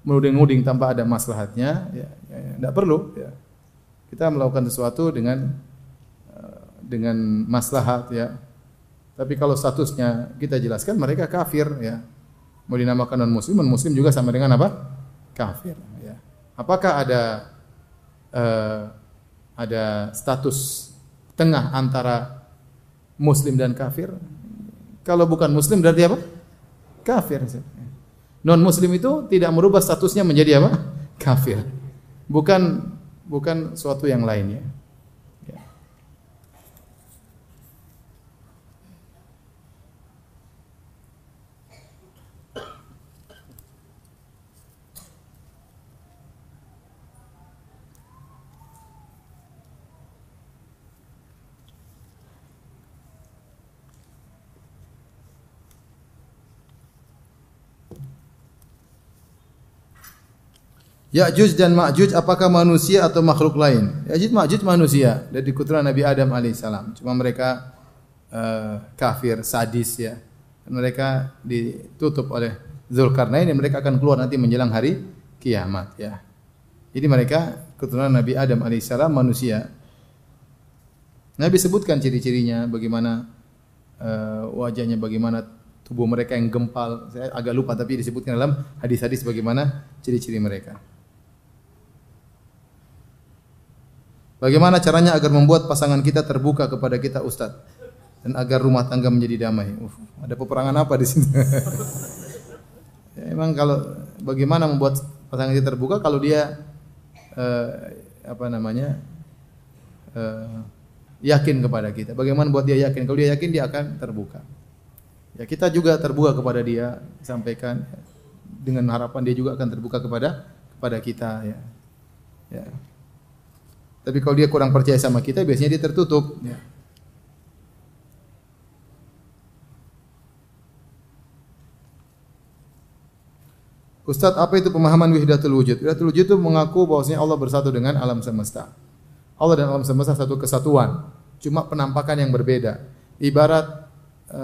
menuding-nuding tanpa ada maslahatnya, ya, ya, ya perlu. Ya. Kita melakukan sesuatu dengan eh, dengan maslahat ya. Tapi kalau statusnya kita jelaskan mereka kafir ya. Mau dinamakan non muslim, non muslim juga sama dengan apa? Kafir ya. Apakah ada uh, ada status tengah antara muslim dan kafir? Kalau bukan muslim berarti apa? Kafir. Non muslim itu tidak merubah statusnya menjadi apa? Kafir. Bukan bukan suatu yang lainnya. Ya'juj dan Ma'juj apakah manusia atau makhluk lain? Ya'juj Ma'juj manusia dari keturunan Nabi Adam alaihissalam. Cuma mereka uh, kafir, sadis ya. Mereka ditutup oleh Zulkarnain dan mereka akan keluar nanti menjelang hari kiamat ya. Jadi mereka keturunan Nabi Adam alaihissalam manusia. Nabi sebutkan ciri-cirinya bagaimana uh, wajahnya bagaimana tubuh mereka yang gempal. Saya agak lupa tapi disebutkan dalam hadis-hadis bagaimana ciri-ciri mereka. Bagaimana caranya agar membuat pasangan kita terbuka kepada kita Ustaz dan agar rumah tangga menjadi damai? Uh, ada peperangan apa di sini? ya, emang kalau bagaimana membuat pasangan kita terbuka kalau dia uh, apa namanya uh, yakin kepada kita. Bagaimana buat dia yakin? Kalau dia yakin dia akan terbuka. Ya kita juga terbuka kepada dia, sampaikan dengan harapan dia juga akan terbuka kepada kepada kita ya. Ya. Tapi kalau dia kurang percaya sama kita, biasanya dia tertutup. Ya. Ustaz, apa itu pemahaman wahdatul wujud? Wahdatul wujud itu mengaku bahwasanya Allah bersatu dengan alam semesta. Allah dan alam semesta satu kesatuan, cuma penampakan yang berbeda. Ibarat e,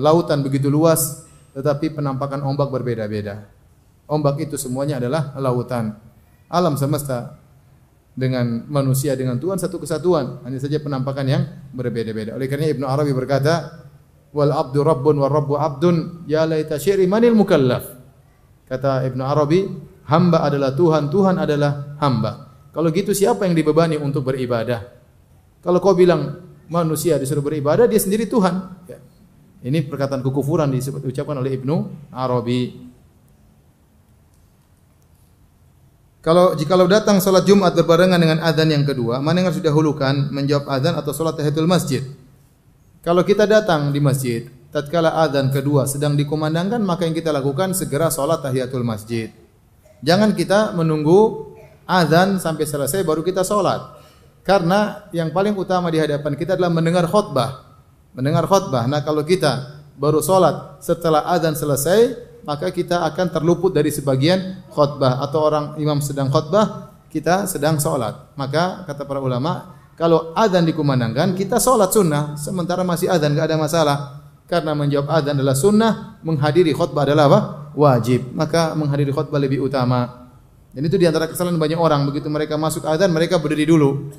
lautan begitu luas, tetapi penampakan ombak berbeda-beda. Ombak itu semuanya adalah lautan. Alam semesta dengan manusia dengan Tuhan satu kesatuan, hanya saja penampakan yang berbeda-beda. Oleh karena Ibnu Arabi berkata, "Wal abdu rabbun wa rabbu abdun, ya laita syi'ri manil mukallaf." Kata Ibnu Arabi, hamba adalah Tuhan, Tuhan adalah hamba. Kalau gitu siapa yang dibebani untuk beribadah? Kalau kau bilang manusia disuruh beribadah, dia sendiri Tuhan. Ya. Ini perkataan kekufuran diucapkan oleh Ibnu Arabi. Kalau jikalau datang salat Jumat berbarengan dengan adzan yang kedua, mana yang harus didahulukan, menjawab adzan atau salat tahiyatul masjid? Kalau kita datang di masjid, tatkala adzan kedua sedang dikumandangkan, maka yang kita lakukan segera salat tahiyatul masjid. Jangan kita menunggu adzan sampai selesai baru kita salat. Karena yang paling utama di hadapan kita adalah mendengar khutbah. Mendengar khutbah. Nah, kalau kita baru salat setelah adzan selesai, maka kita akan terluput dari sebagian khutbah atau orang imam sedang khutbah, kita sedang sholat. Maka kata para ulama, kalau adzan dikumandangkan, kita sholat sunnah. Sementara masih adzan, tidak ada masalah. Karena menjawab adzan adalah sunnah, menghadiri khutbah adalah apa? Wajib. Maka menghadiri khutbah lebih utama. Dan itu di antara kesalahan banyak orang. Begitu mereka masuk adzan, mereka berdiri dulu.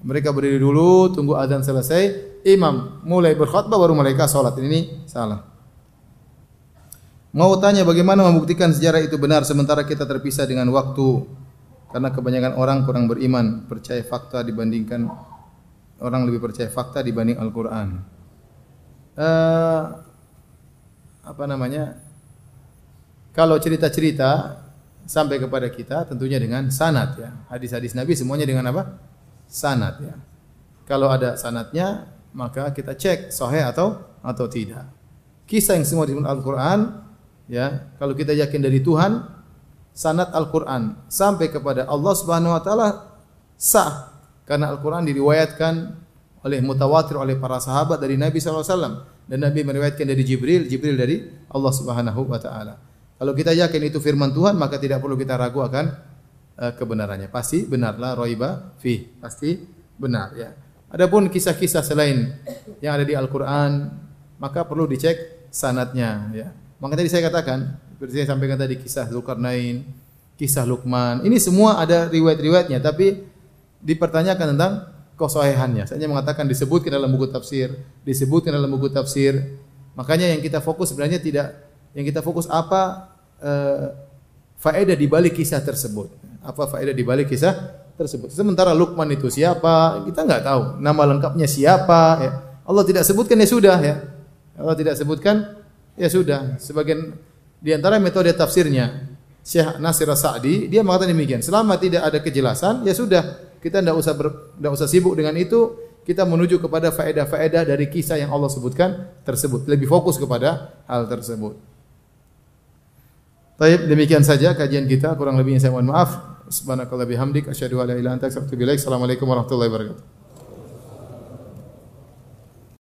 Mereka berdiri dulu, tunggu adzan selesai. Imam mulai berkhutbah, baru mereka sholat. Ini salah. Mau tanya bagaimana membuktikan sejarah itu benar sementara kita terpisah dengan waktu karena kebanyakan orang kurang beriman, percaya fakta dibandingkan orang lebih percaya fakta dibanding Al-Qur'an. Uh, apa namanya? Kalau cerita-cerita sampai kepada kita tentunya dengan sanad ya. Hadis-hadis Nabi semuanya dengan apa? Sanad ya. Kalau ada sanadnya maka kita cek sahih atau atau tidak. Kisah yang semua di Al-Qur'an ya kalau kita yakin dari Tuhan sanad Al-Qur'an sampai kepada Allah Subhanahu wa taala sah karena Al-Qur'an diriwayatkan oleh mutawatir oleh para sahabat dari Nabi SAW dan Nabi meriwayatkan dari Jibril, Jibril dari Allah Subhanahu wa taala. Kalau kita yakin itu firman Tuhan maka tidak perlu kita ragu akan uh, kebenarannya. Pasti benarlah roiba fi, pasti benar ya. Adapun kisah-kisah selain yang ada di Al-Qur'an maka perlu dicek sanatnya ya. Maka tadi saya katakan, seperti saya sampaikan tadi kisah Zulkarnain, kisah Luqman, ini semua ada riwayat-riwayatnya tapi dipertanyakan tentang kesahihannya. Saya mengatakan disebutkan dalam buku tafsir, disebutkan dalam buku tafsir. Makanya yang kita fokus sebenarnya tidak yang kita fokus apa eh, faedah di balik kisah tersebut. Apa faedah di balik kisah tersebut. Sementara Luqman itu siapa? Kita enggak tahu. Nama lengkapnya siapa ya. Allah tidak sebutkan ya sudah ya. Allah tidak sebutkan ya sudah. Sebagian di antara metode tafsirnya Syekh Nasir Sa'di dia mengatakan demikian. Selama tidak ada kejelasan, ya sudah. Kita tidak usah tidak usah sibuk dengan itu. Kita menuju kepada faedah-faedah dari kisah yang Allah sebutkan tersebut. Lebih fokus kepada hal tersebut. Baik, demikian saja kajian kita. Kurang lebihnya saya mohon maaf. Subhanakallah bihamdik asyhadu an la ilaha illa anta astaghfiruka wa atubu ilaik. Assalamualaikum warahmatullahi wabarakatuh.